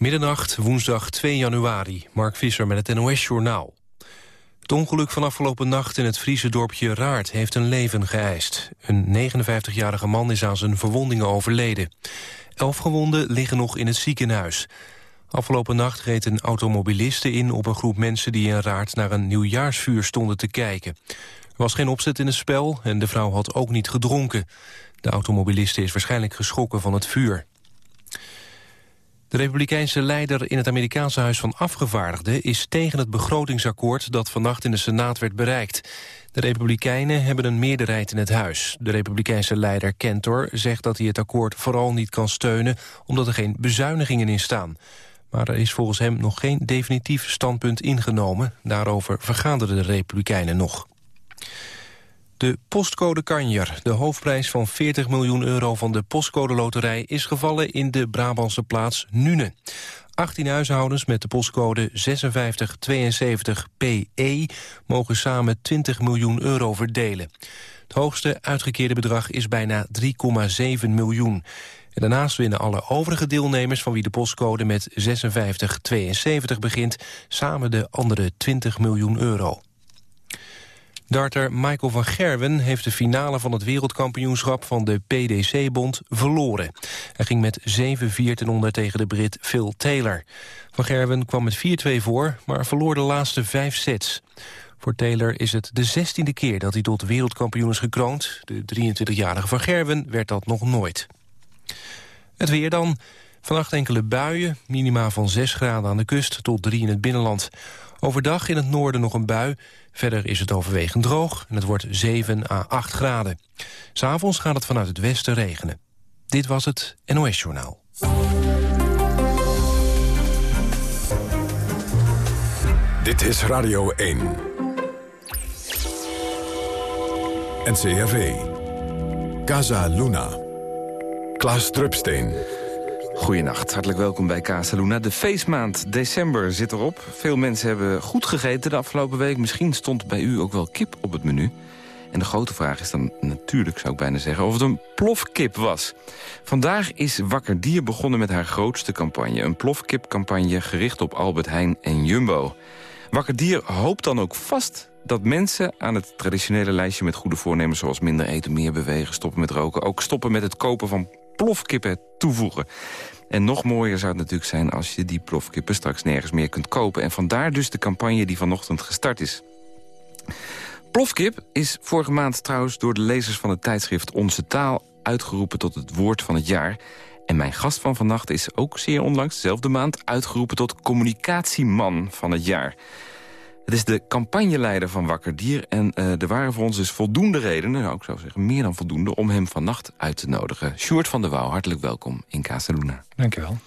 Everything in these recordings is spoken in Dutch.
Middernacht, woensdag 2 januari. Mark Visser met het NOS-journaal. Het ongeluk van afgelopen nacht in het Friese dorpje Raart heeft een leven geëist. Een 59-jarige man is aan zijn verwondingen overleden. Elf gewonden liggen nog in het ziekenhuis. Afgelopen nacht reed een automobiliste in op een groep mensen... die in Raart naar een nieuwjaarsvuur stonden te kijken. Er was geen opzet in het spel en de vrouw had ook niet gedronken. De automobiliste is waarschijnlijk geschrokken van het vuur. De republikeinse leider in het Amerikaanse Huis van Afgevaardigden... is tegen het begrotingsakkoord dat vannacht in de Senaat werd bereikt. De republikeinen hebben een meerderheid in het huis. De republikeinse leider Kentor zegt dat hij het akkoord vooral niet kan steunen... omdat er geen bezuinigingen in staan. Maar er is volgens hem nog geen definitief standpunt ingenomen. Daarover vergaderen de republikeinen nog. De postcode Kanjer, de hoofdprijs van 40 miljoen euro van de postcode loterij... is gevallen in de Brabantse plaats Nune. 18 huishoudens met de postcode 5672PE mogen samen 20 miljoen euro verdelen. Het hoogste uitgekeerde bedrag is bijna 3,7 miljoen. En daarnaast winnen alle overige deelnemers van wie de postcode met 5672 begint... samen de andere 20 miljoen euro. Darter Michael van Gerwen heeft de finale van het wereldkampioenschap van de PDC-bond verloren. Hij ging met 7-4 ten onder tegen de Brit Phil Taylor. Van Gerwen kwam met 4-2 voor, maar verloor de laatste vijf sets. Voor Taylor is het de zestiende keer dat hij tot wereldkampioen is gekroond. De 23-jarige Van Gerwen werd dat nog nooit. Het weer dan. Vannacht enkele buien, minima van 6 graden aan de kust tot 3 in het binnenland. Overdag in het noorden nog een bui. Verder is het overwegend droog en het wordt 7 à 8 graden. S'avonds gaat het vanuit het westen regenen. Dit was het NOS Journaal. Dit is Radio 1. NCRV. Casa Luna. Klaas Drupsteen. Goedenacht, hartelijk welkom bij Casaluna. De feestmaand december zit erop. Veel mensen hebben goed gegeten de afgelopen week. Misschien stond bij u ook wel kip op het menu. En de grote vraag is dan natuurlijk, zou ik bijna zeggen... of het een plofkip was. Vandaag is Wakker Dier begonnen met haar grootste campagne. Een plofkipcampagne gericht op Albert Heijn en Jumbo. Wakker Dier hoopt dan ook vast dat mensen aan het traditionele lijstje met goede voornemens... zoals minder eten, meer bewegen, stoppen met roken... ook stoppen met het kopen van plofkippen toevoegen. En nog mooier zou het natuurlijk zijn als je die plofkippen straks nergens meer kunt kopen. En vandaar dus de campagne die vanochtend gestart is. Plofkip is vorige maand trouwens door de lezers van het tijdschrift Onze Taal... uitgeroepen tot het woord van het jaar. En mijn gast van vannacht is ook zeer onlangs, dezelfde maand... uitgeroepen tot communicatieman van het jaar. Het is de campagneleider van Wakker Dier. En uh, er waren voor ons dus voldoende redenen, nou, ik zou zeggen meer dan voldoende... om hem vannacht uit te nodigen. Sjoerd van der Wouw, hartelijk welkom in Casaluna. Dankjewel.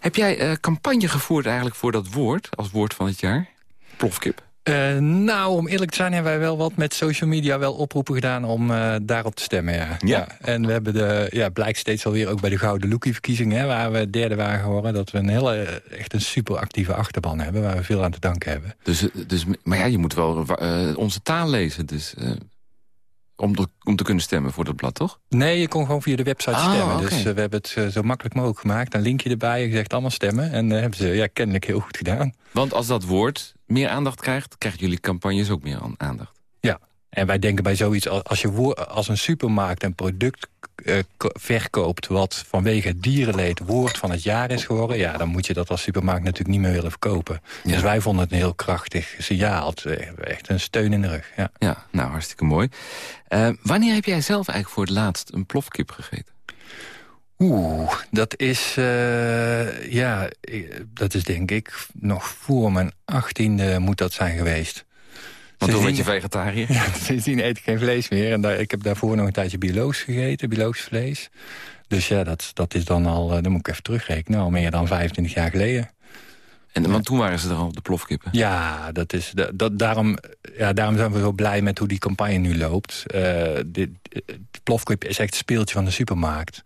Heb jij uh, campagne gevoerd eigenlijk voor dat woord, als woord van het jaar? Plofkip? Uh, nou, om eerlijk te zijn hebben wij wel wat met social media wel oproepen gedaan om uh, daarop te stemmen. Ja. Ja. En we hebben de, ja, blijkt steeds alweer ook bij de Gouden Lookie-verkiezingen, waar we derde waren geworden, dat we een hele, echt een super actieve achterban hebben, waar we veel aan te danken hebben. Dus, dus, maar ja, je moet wel uh, onze taal lezen, dus... Om te, om te kunnen stemmen voor dat blad, toch? Nee, je kon gewoon via de website Ah, stemmen. Dus uh, we hebben het uh, zo makkelijk mogelijk gemaakt. Een linkje erbij, je zegt allemaal stemmen. En uh, hebben ze ja, kennelijk heel goed gedaan. Want als dat woord meer aandacht krijgt... krijgen jullie campagnes ook meer aandacht. Ja, en wij denken bij zoiets... als je als een supermarkt een product uh, verkoopt... wat vanwege dierenleed woord van het jaar is geworden... ja, dan moet je dat als supermarkt natuurlijk niet meer willen verkopen. Ja. Dus wij vonden het een heel krachtig signaal. Echt een steun in de rug, ja. Ja, nou, hartstikke mooi. Uh, wanneer heb jij zelf eigenlijk voor het laatst een plofkip gegeten? Oeh, dat is, uh, ja, dat is denk ik nog voor mijn achttiende moet dat zijn geweest. Want toen werd je vegetariër? Ja, sindsdien eet ik geen vlees meer. En daar, ik heb daarvoor nog een tijdje biologisch gegeten, biologisch vlees. Dus ja, dat, dat is dan al, dan moet ik even terugrekenen, al meer dan 25 jaar geleden. En, want toen waren ze er al, de plofkippen? Ja, dat is, dat, dat, daarom, ja, daarom zijn we zo blij met hoe die campagne nu loopt. Uh, de, de plofkip is echt het speeltje van de supermarkt.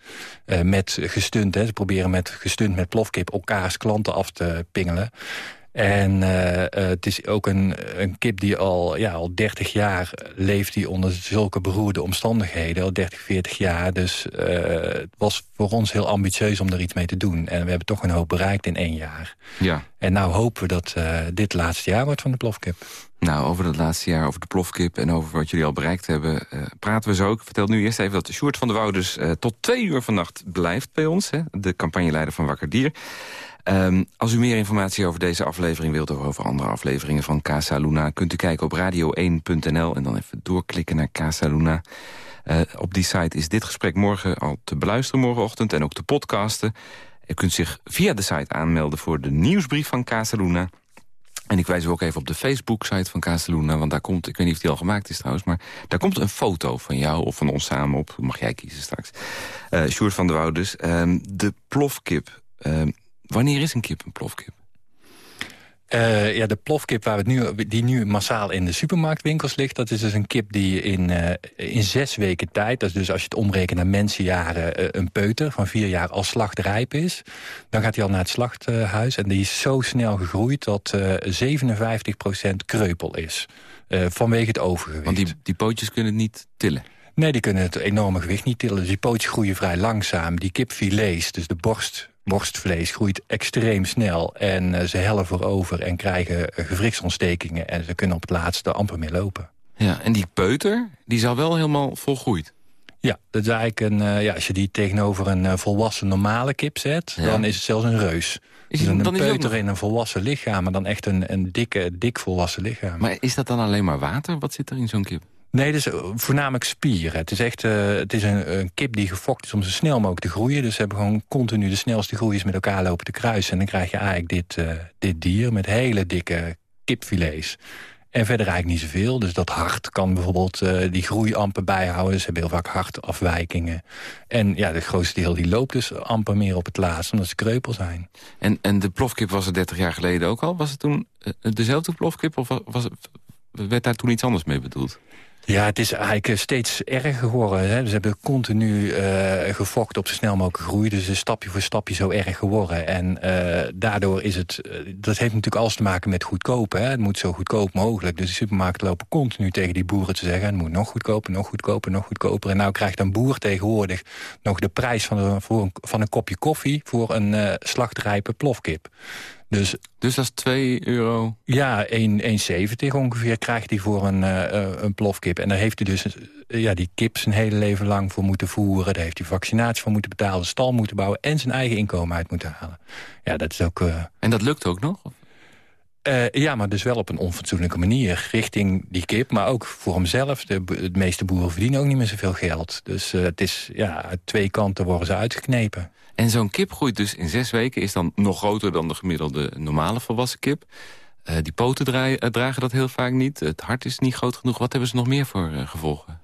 Uh, met gestunt, hè. ze proberen met gestunt met plofkip elkaars klanten af te pingelen. En het is ook een, een kip die al, ja, al 30 jaar leeft die onder zulke beroerde omstandigheden. Al 30, 40 jaar. Dus het was voor ons heel ambitieus om er iets mee te doen. En we hebben toch een hoop bereikt in één jaar. Ja. En nou hopen we dat dit laatste jaar wordt van de plofkip. Nou, over het laatste jaar, over de plofkip en over wat jullie al bereikt hebben... Praten we zo ook. Ik vertel nu eerst even dat Sjoerd van der Wouders tot twee uur vannacht blijft bij ons. Hè, de campagneleider van Wakker Dier. Um, als u meer informatie over deze aflevering wilt... of over andere afleveringen van Casa Luna... kunt u kijken op radio1.nl en dan even doorklikken naar Casa Luna. Uh, op die site is dit gesprek morgen al te beluisteren morgenochtend... en ook te podcasten. U kunt zich via de site aanmelden voor de nieuwsbrief van Casa Luna... En ik wijs u ook even op de Facebook-site van Casaluna... want daar komt, ik weet niet of die al gemaakt is trouwens... maar daar komt een foto van jou of van ons samen op. Mag jij kiezen straks. Uh, Sjoerd van der Wouders, uh, de plofkip. Uh, wanneer is een kip een plofkip? Uh, ja, de plofkip waar we het nu, die nu massaal in de supermarktwinkels ligt... dat is dus een kip die in, uh, in zes weken tijd... dat is dus als je het omrekent naar mensenjaren... Uh, een peuter van vier jaar al slachtrijp is. Dan gaat hij al naar het slachthuis. En die is zo snel gegroeid dat 57% kreupel is. vanwege het overgewicht. Want die, die pootjes kunnen het niet tillen? Nee, die kunnen het enorme gewicht niet tillen. Dus die pootjes groeien vrij langzaam. Die kipfilets, dus de borst borstvlees groeit extreem snel en uh, ze hellen voorover en krijgen uh, gewrichtsontstekingen... en ze kunnen op het laatste amper meer lopen. Ja, en die peuter, die is al wel helemaal volgroeid? Ja, dat is eigenlijk een, uh, ja, als je die tegenover een volwassen normale kip zet... Ja. dan is het zelfs een reus. Is dus een dan peuter nog... in een volwassen lichaam... maar dan echt een, een dikke, dik volwassen lichaam. Maar is dat dan alleen maar water? Wat zit er in zo'n kip? Nee, dus voornamelijk spieren. Het is echt uh, het is een, een, kip die gefokt is om zo snel mogelijk te groeien. Dus ze hebben gewoon continu de snelste groeiers met elkaar lopen te kruisen. En dan krijg je eigenlijk dit, uh, dit dier met hele dikke kipfilets. En verder eigenlijk niet zoveel. Dus dat hart kan bijvoorbeeld die groei amper bijhouden. Ze hebben heel vaak hartafwijkingen. En ja, het grootste deel die loopt dus amper meer op het laatst... omdat ze kreupel zijn. En, en de plofkip was er 30 jaar geleden ook al? Was het toen dezelfde plofkip of was werd daar toen iets anders mee bedoeld? Ja, het is eigenlijk steeds erger geworden. Hè. Ze hebben continu uh, gefokt op zo snel mogelijk groei. Dus is stapje voor stapje zo erg geworden. En uh, daardoor is het... dat heeft natuurlijk alles te maken met goedkoop. Hè. Het moet zo goedkoop mogelijk. Dus de supermarkten lopen continu tegen die boeren te zeggen... het moet nog goedkoper, nog goedkoper, nog goedkoper. En nou krijgt een boer tegenwoordig nog de prijs van een, van een kopje koffie... voor een slachtrijpe plofkip. Dus, dus dat is 2 euro? Ja, 1,70 ongeveer krijgt hij voor een, uh, een plofkip. En daar heeft hij dus uh, ja, die kip zijn hele leven lang voor moeten voeren. Daar heeft hij vaccinatie voor moeten betalen, stal moeten bouwen... en zijn eigen inkomen uit moeten halen. Ja, dat is ook... Uh... En dat lukt ook nog? Uh, ja, maar dus wel op een onfatsoenlijke manier. Richting die kip, maar ook voor hemzelf. De, de meeste boeren verdienen ook niet meer zoveel geld. Dus uh, het is, ja, uit twee kanten worden ze uitgeknepen. En zo'n kip groeit dus in zes weken... is dan nog groter dan de gemiddelde normale volwassen kip. Uh, die poten draaien, dragen dat heel vaak niet. Het hart is niet groot genoeg. Wat hebben ze nog meer voor gevolgen?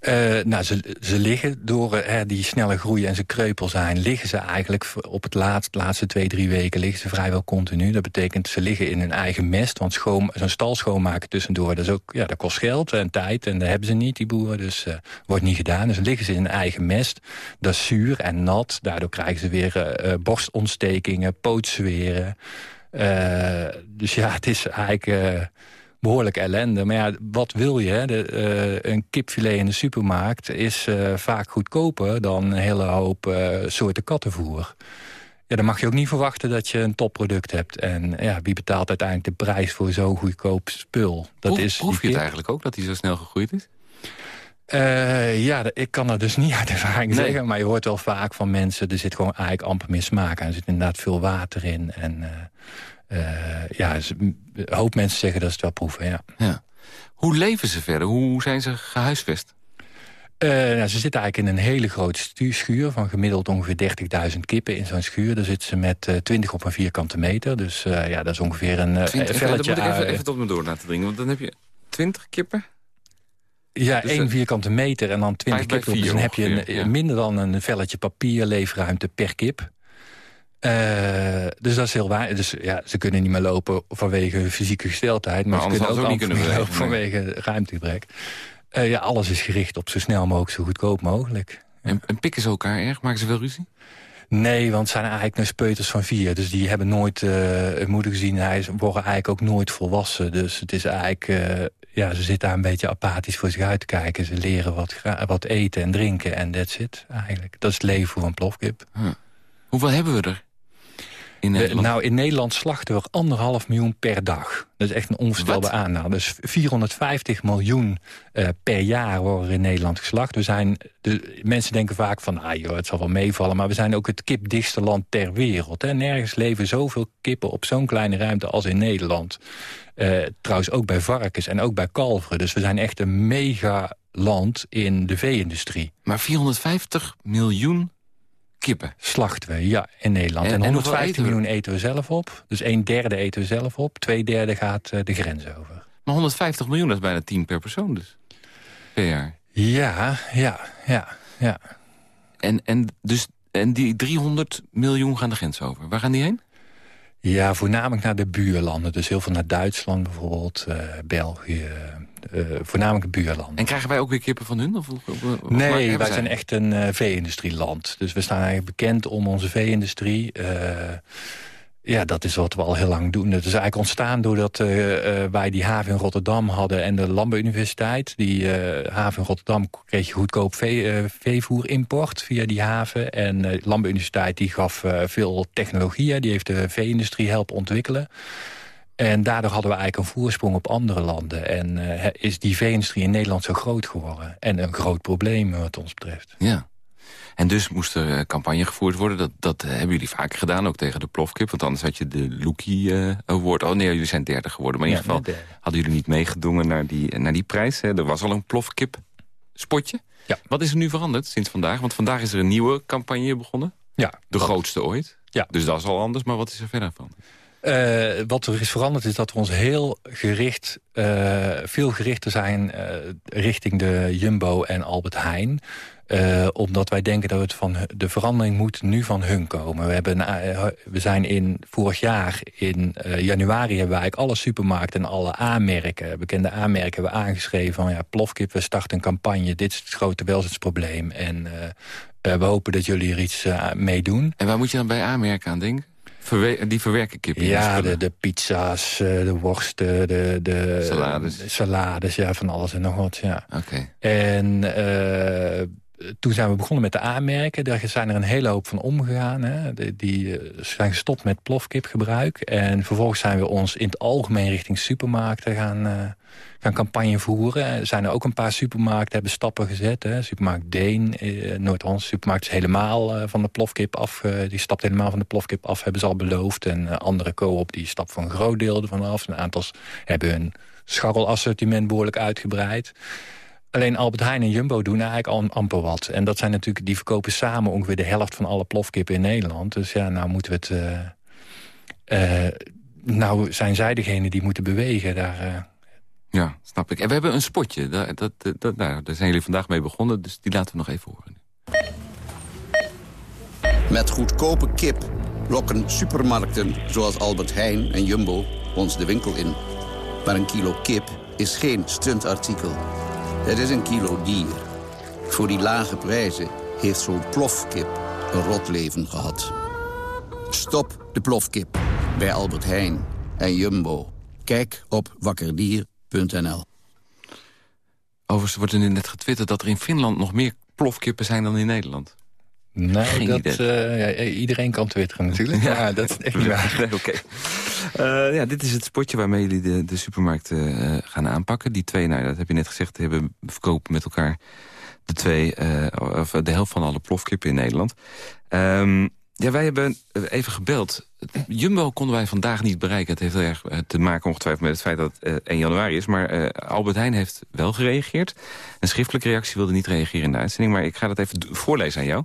Uh, nou, ze, ze liggen door uh, die snelle groei en ze kreupel zijn... liggen ze eigenlijk op het laatst, laatste twee, drie weken liggen ze vrijwel continu. Dat betekent ze liggen in hun eigen mest. Want zo'n stal schoonmaken tussendoor, dat, is ook, ja, dat kost geld en tijd. En dat hebben ze niet, die boeren. Dus uh, wordt niet gedaan. Dus liggen ze in hun eigen mest. Dat is zuur en nat. Daardoor krijgen ze weer borstontstekingen, pootzweren. dus ja, het is eigenlijk behoorlijk ellende. Maar ja, wat wil je? De, uh, een kipfilet in de supermarkt is uh, vaak goedkoper... dan een hele hoop uh, soorten kattenvoer. Ja, dan mag je ook niet verwachten dat je een topproduct hebt. En ja, wie betaalt uiteindelijk de prijs voor zo'n goedkoop spul? Dat Proef, is proef je het eigenlijk ook dat hij zo snel gegroeid is? Uh, ja, ik kan dat dus niet uit ervaring nee. zeggen. Maar je hoort wel vaak van mensen... er zit gewoon eigenlijk amper meer smaak aan. Er zit inderdaad veel water in. En uh, ja, een hoop mensen zeggen dat ze het wel proeven, ja. ja. Hoe leven ze verder? Hoe zijn ze gehuisvest? Uh, nou, ze zitten eigenlijk in een hele grote schuur... van gemiddeld ongeveer 30.000 kippen in zo'n schuur. Daar zitten ze met uh, 20 op een vierkante meter. Dus uh, ja, dat is ongeveer een 20, velletje... Dat moet ik even, even tot me door laten dringen. Want dan heb je 20 kippen... Ja, dus één vierkante meter en dan 20 kippen. Dus dan heb je een, ja. minder dan een velletje papier leefruimte per kip. Uh, dus dat is heel waar. Dus ja, ze kunnen niet meer lopen vanwege fysieke gesteldheid. Maar, maar ze kunnen ook, ook niet kunnen lopen nee. vanwege ruimtegebrek. Uh, ja, alles is gericht op zo snel mogelijk, zo goedkoop mogelijk. En, en pikken ze elkaar erg? Maken ze veel ruzie? Nee, want het zijn eigenlijk nog speuters van vier. Dus die hebben nooit, uh, moeder gezien, hij worden eigenlijk ook nooit volwassen. Dus het is eigenlijk, uh, ja, ze zitten daar een beetje apathisch voor zich uit te kijken. Ze leren wat, wat eten en drinken en that's it eigenlijk. Dat is het leven voor een plofkip. Huh. Hoeveel hebben we er? In Nederland? nou, in Nederland slachten we anderhalf miljoen per dag. Dat is echt een onvoorstelbaar aanname. Dus 450 miljoen uh, per jaar worden in Nederland geslacht. We zijn, de, mensen denken vaak van, ah joh, het zal wel meevallen... maar we zijn ook het kipdichtste land ter wereld. Hè. Nergens leven zoveel kippen op zo'n kleine ruimte als in Nederland. Uh, trouwens ook bij varkens en ook bij kalveren. Dus we zijn echt een mega land in de vee-industrie. Maar 450 miljoen kippen? Slachten we, ja, in Nederland. En, en 150 miljoen eten we zelf op. Dus een derde eten we zelf op. Twee derde gaat uh, de grens over. Maar 150 miljoen, dat is bijna 10 per persoon dus. Per jaar. Ja, ja, ja, ja. En, en, dus, en die 300 miljoen gaan de grens over. Waar gaan die heen? Ja, voornamelijk naar de buurlanden. Dus heel veel naar Duitsland bijvoorbeeld, uh, België, uh, voornamelijk buurlanden. En krijgen wij ook weer kippen van hun? Of, nee, wij zijn echt een uh, vee-industrieland. Dus we staan eigenlijk bekend om onze vee-industrie. Ja, dat is wat we al heel lang doen. Het is eigenlijk ontstaan doordat uh, wij die haven in Rotterdam hadden... en de Landbouwuniversiteit. Die uh, haven in Rotterdam kreeg je goedkoop vee, veevoerimport via die haven. En de Landbouwuniversiteit die gaf veel technologieën. Die heeft de vee-industrie helpen ontwikkelen. En daardoor hadden we eigenlijk een voorsprong op andere landen. En is die vee-industrie in Nederland zo groot geworden. En een groot probleem wat ons betreft. Ja. En dus moest er uh, campagne gevoerd worden. Dat, dat uh, hebben jullie vaker gedaan, ook tegen de plofkip. Want anders had je de Lookie uh, Award. Oh nee, jullie zijn derde geworden. Maar in ieder geval hadden jullie niet meegedongen naar die, naar die prijs. Hè? Er was al een plofkip spotje. Ja. Wat is er nu veranderd sinds vandaag? Want vandaag is er een nieuwe campagne begonnen. Ja. De grootste ooit. Ja. Dus dat is al anders. Maar wat is er verder van? Uh, wat er is veranderd is dat we ons heel gericht, uh, veel gerichter zijn uh, richting de Jumbo en Albert Heijn. Uh, omdat wij denken dat het van de verandering moet nu van hun komen. We, hebben, uh, we zijn in vorig jaar, in uh, januari, hebben wij eigenlijk alle supermarkten en alle aanmerken, bekende aanmerken, hebben aangeschreven van ja, plofkip, we starten een campagne, dit is het grote welzijnsprobleem. En we hopen dat jullie er iets mee doen. En waar moet je dan bij aanmerken aan denken? die verwerken kippen? Ja, de, de pizza's, de worsten, de, de salades. salades, ja, van alles en nog wat, ja. Oké. Okay. En toen zijn we begonnen met de aanmerken. Daar zijn er een hele hoop van omgegaan. Hè. Die, uh, zijn gestopt met plofkipgebruik. En vervolgens zijn we ons in het algemeen richting supermarkten gaan, uh, gaan campagne voeren. Er zijn er ook een paar supermarkten hebben stappen gezet. Hè. Supermarkt Deen, uh, Noord-Holland supermarkt is helemaal van de plofkip af. die stapt helemaal van de plofkip af, hebben ze al beloofd. En andere co-op die stapt voor een groot deel ervan af. Een aantal hebben hun scharrelassortiment behoorlijk uitgebreid. Alleen Albert Heijn en Jumbo doen eigenlijk al amper wat. En dat zijn natuurlijk, die verkopen samen ongeveer de helft van alle plofkippen in Nederland. Dus ja, nou moeten we het... Uh, uh, nou zijn zij degene die moeten bewegen. Daar, uh... Ja, snap ik. En we hebben een spotje. Daar, dat, dat, daar zijn jullie vandaag mee begonnen, dus die laten we nog even horen. Met goedkope kip lokken supermarkten zoals Albert Heijn en Jumbo ons de winkel in. Maar een kilo kip is geen stuntartikel. Het is een kilo dier. Voor die lage prijzen heeft zo'n plofkip een rot leven gehad. Stop de plofkip bij Albert Heijn en Jumbo. Kijk op wakkerdier.nl. Overigens wordt er net getwitterd dat er in Finland nog meer plofkippen zijn dan in Nederland. Nee, dat, uh, iedereen kan twitteren natuurlijk. ja, dat is echt niet waar. Oké. Uh, ja, dit is het spotje waarmee jullie de, de supermarkt uh, gaan aanpakken. Die twee, nou, dat heb je net gezegd, hebben verkopen met elkaar de twee, of de helft van alle plofkippen in Nederland. Um, ja, wij hebben even gebeld. Jumbo konden wij vandaag niet bereiken. Het heeft heel erg te maken ongetwijfeld met het feit dat het 1 januari is. Maar Albert Heijn heeft wel gereageerd. Een schriftelijke reactie wilde niet reageren in de uitzending. Maar ik ga dat even voorlezen aan jou.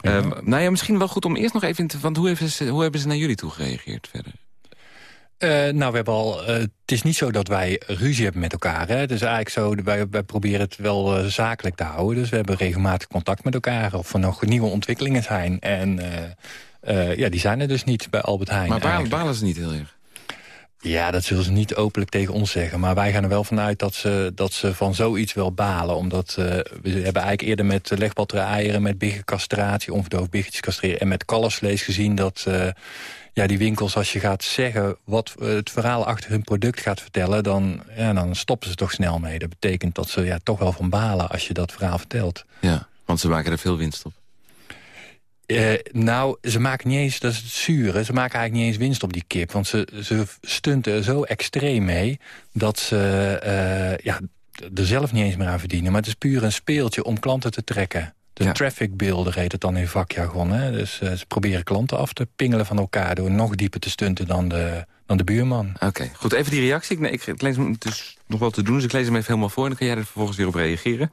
Ja. Um, nou ja, misschien wel goed om eerst nog even... Te, want hoe hebben, ze, hoe hebben ze naar jullie toe gereageerd verder? Uh, nou, we hebben al, uh, het is niet zo dat wij ruzie hebben met elkaar. Hè? Het is eigenlijk zo, wij, wij proberen het wel uh, zakelijk te houden. Dus we hebben regelmatig contact met elkaar. Of er nog nieuwe ontwikkelingen zijn. En ja, die zijn er dus niet bij Albert Heijn. Maar balen, balen ze niet heel erg? Ja, dat zullen ze niet openlijk tegen ons zeggen. Maar wij gaan er wel vanuit dat ze, dat ze van zoiets wel balen. Omdat uh, we hebben eigenlijk eerder met legbatterij-eieren... met biggencastratie, onverdoofd biggetjes castreren... en met kalfsvlees gezien dat... Uh, ja, die winkels, als je gaat zeggen wat het verhaal achter hun product gaat vertellen... Dan, ja, dan stoppen ze toch snel mee. Dat betekent dat ze ja, toch wel van balen als je dat verhaal vertelt. Ja, want ze maken er veel winst op. Uh, nou, ze maken niet eens, dat is het zure, ze maken eigenlijk niet eens winst op die kip. Want ze, ze stunten er zo extreem mee dat ze uh, ja, er zelf niet eens meer aan verdienen. Maar het is puur een speeltje om klanten te trekken. De ja. traffic builder heet het dan in vakjargon. Hè? Dus uh, ze proberen klanten af te pingelen van elkaar... door nog dieper te stunten dan de, dan de buurman. Oké, goed. Even die reactie. Ik, ik, ik lees hem dus nog wel te doen, dus ik lees hem even helemaal voor... en dan kan jij er vervolgens weer op reageren.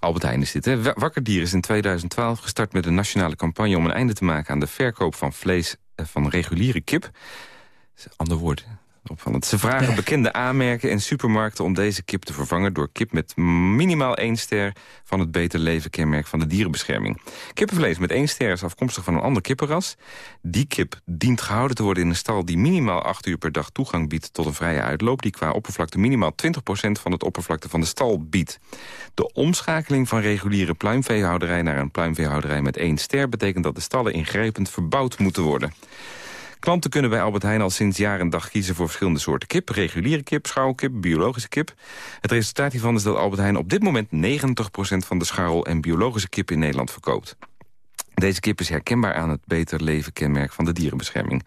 Albert Heijn is dit. Hè? Wakkerdier is in 2012 gestart met een nationale campagne... om een einde te maken aan de verkoop van vlees van reguliere kip. Ander woord, opvallend. Ze vragen bekende aanmerken in supermarkten om deze kip te vervangen... door kip met minimaal één ster van het Beter Leven kenmerk van de dierenbescherming. Kippenvlees met één ster is afkomstig van een ander kippenras. Die kip dient gehouden te worden in een stal die minimaal acht uur per dag toegang biedt tot een vrije uitloop... die qua oppervlakte minimaal 20% van het oppervlakte van de stal biedt. De omschakeling van reguliere pluimveehouderij naar een pluimveehouderij met één ster... betekent dat de stallen ingrijpend verbouwd moeten worden. Klanten kunnen bij Albert Heijn al sinds jaar en dag kiezen voor verschillende soorten kip. Reguliere kip, schouwkip, biologische kip. Het resultaat hiervan is dat Albert Heijn op dit moment 90% van de scharrel- en biologische kip in Nederland verkoopt. Deze kip is herkenbaar aan het Beter Leven kenmerk van de dierenbescherming.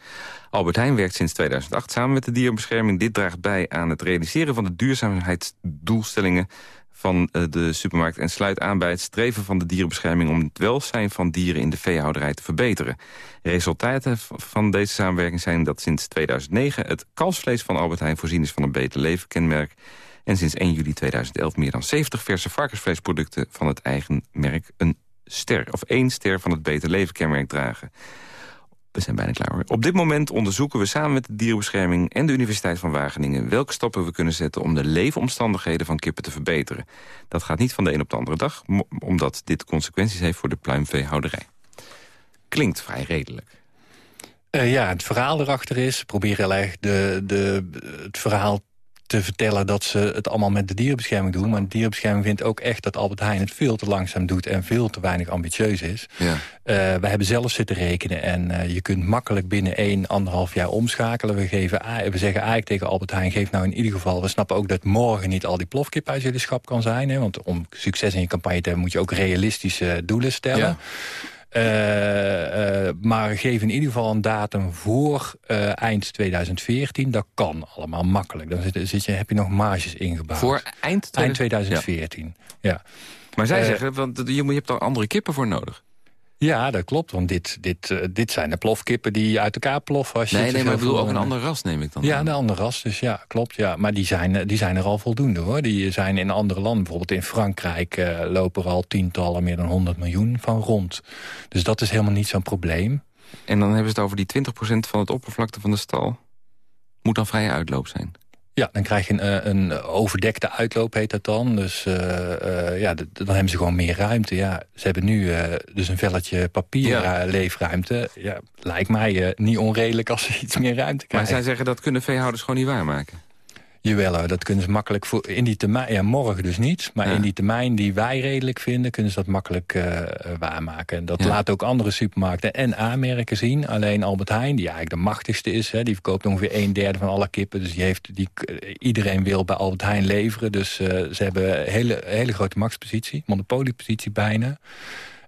Albert Heijn werkt sinds 2008 samen met de dierenbescherming. Dit draagt bij aan het realiseren van de duurzaamheidsdoelstellingen van eh, de supermarkt... en sluit aan bij het streven van de dierenbescherming... om het welzijn van dieren in de veehouderij te verbeteren. Resultaten van deze samenwerking zijn dat sinds 2009... het kalfsvlees van Albert Heijn voorzien is van een beter leven kenmerk... en sinds 1 juli 2011 meer dan 70 verse varkensvleesproducten... van het eigen merk een ster of één ster van het beter leven kenmerk dragen. We zijn bijna klaar. Op dit moment onderzoeken we samen met de Dierenbescherming en de Universiteit van Wageningen... welke stappen we kunnen zetten om de leefomstandigheden van kippen te verbeteren. Dat gaat niet van de een op de andere dag, omdat dit consequenties heeft voor de pluimveehouderij. Klinkt vrij redelijk. Uh, ja, het verhaal erachter is, erg de, de, het verhaal te vertellen dat ze het allemaal met de dierenbescherming doen. Maar de dierenbescherming vindt ook echt dat Albert Heijn het veel te langzaam doet... en veel te weinig ambitieus is. Ja. Uh, wij hebben zelf zitten rekenen en uh, je kunt makkelijk binnen 1, anderhalf jaar omschakelen. We, geven, we zeggen eigenlijk tegen Albert Heijn, geef nou in ieder geval... we snappen ook dat morgen niet al die plofkip uit jullie schap kan zijn. Hè, want om succes in je campagne te hebben moet je ook realistische doelen stellen. Ja. Uh, uh, maar geef in ieder geval een datum voor uh, eind 2014. Dat kan allemaal makkelijk. Dan zit, zit je, heb je nog marges ingebouwd. Voor eind, eind 2014, ja. ja. Maar zij zeggen, want je, je hebt daar andere kippen voor nodig. Ja, dat klopt. Want dit, dit, uh, dit zijn de plofkippen die uit elkaar ploffen. Als je nee, nee, maar ik bedoel ook een ander ras, neem ik dan. Ja, een ander ras. Dus ja, klopt. Ja. Maar die zijn, die zijn er al voldoende, hoor. Die zijn in andere landen. Bijvoorbeeld in Frankrijk uh, lopen er al tientallen, meer dan 100 miljoen van rond. Dus dat is helemaal niet zo'n probleem. En dan hebben ze het over die 20% van het oppervlakte van de stal. Moet dan vrije uitloop zijn? Ja, dan krijg je een, eh, een overdekte uitloop, heet dat dan. Dus uh, uh, ja, dan hebben ze gewoon meer ruimte. Ja, ze hebben nu uh, dus een velletje papier ja. leefruimte. Ja, lijkt mij niet onredelijk als ze iets meer ruimte krijgen. Maar zij zeggen dat kunnen veehouders gewoon niet waarmaken? Jawel, dat kunnen ze makkelijk voor in die termijn. Ja, morgen dus niet. Maar ja. in die termijn die wij redelijk vinden, kunnen ze dat makkelijk uh, waarmaken. En dat ja. laat ook andere supermarkten en aanmerken zien. Alleen Albert Heijn, die eigenlijk de machtigste is, hè, die verkoopt ongeveer een derde van alle kippen. Dus die heeft, die, iedereen wil bij Albert Heijn leveren. Dus uh, ze hebben een hele, hele grote machtspositie, monopoliepositie bijna.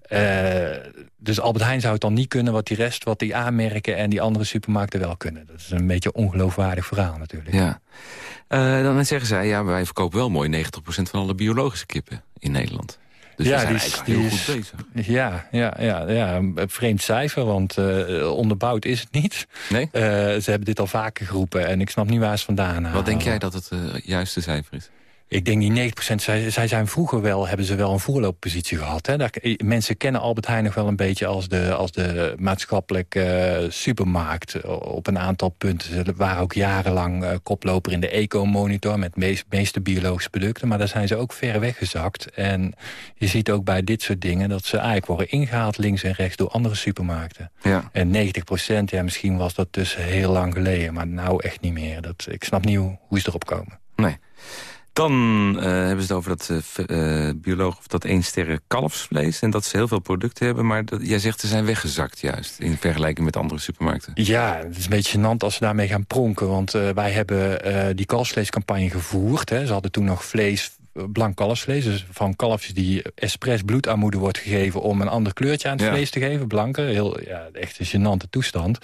Uh, dus Albert Heijn zou het dan niet kunnen wat die rest, wat die aanmerken en die andere supermarkten wel kunnen. Dat is een beetje een ongeloofwaardig verhaal natuurlijk. Ja. Uh, dan zeggen zij, ja, wij verkopen wel mooi 90% van alle biologische kippen in Nederland. Dus ja, die, is, heel is, goed bezig. Ja, ja, ja, ja, een vreemd cijfer, want uh, onderbouwd is het niet. Nee? Ze hebben dit al vaker geroepen en ik snap niet waar ze vandaan halen. Wat denk jij dat het juiste cijfer is? Ik denk die 90%, zij, zij zijn vroeger wel, hebben ze wel een voorlooppositie gehad. Hè? Daar, mensen kennen Albert Heijn nog wel een beetje als de, als de maatschappelijke uh, supermarkt. Op een aantal punten. Ze waren ook jarenlang uh, koploper in de eco-monitor met meest, meeste biologische producten. Maar daar zijn ze ook ver weggezakt. En je ziet ook bij dit soort dingen dat ze eigenlijk worden ingehaald links en rechts door andere supermarkten. Ja. En 90%, ja, misschien was dat dus heel lang geleden. Maar nou echt niet meer. Dat, ik snap niet hoe, hoe ze erop komen. Nee. Dan uh, hebben ze het over dat uh, bioloog of dat één sterren kalfsvlees. En dat ze heel veel producten hebben. Maar dat, jij zegt ze zijn weggezakt juist. In vergelijking met andere supermarkten. Ja, het is een beetje gênant als ze daarmee gaan pronken. Want uh, wij hebben die kalfsvleescampagne gevoerd. Hè. Ze hadden toen nog vlees blank kalfsvlees. Dus van kalfjes die expres bloedarmoede wordt gegeven... om een ander kleurtje aan het vlees te geven, blanker. Heel, ja, echt een gênante toestand.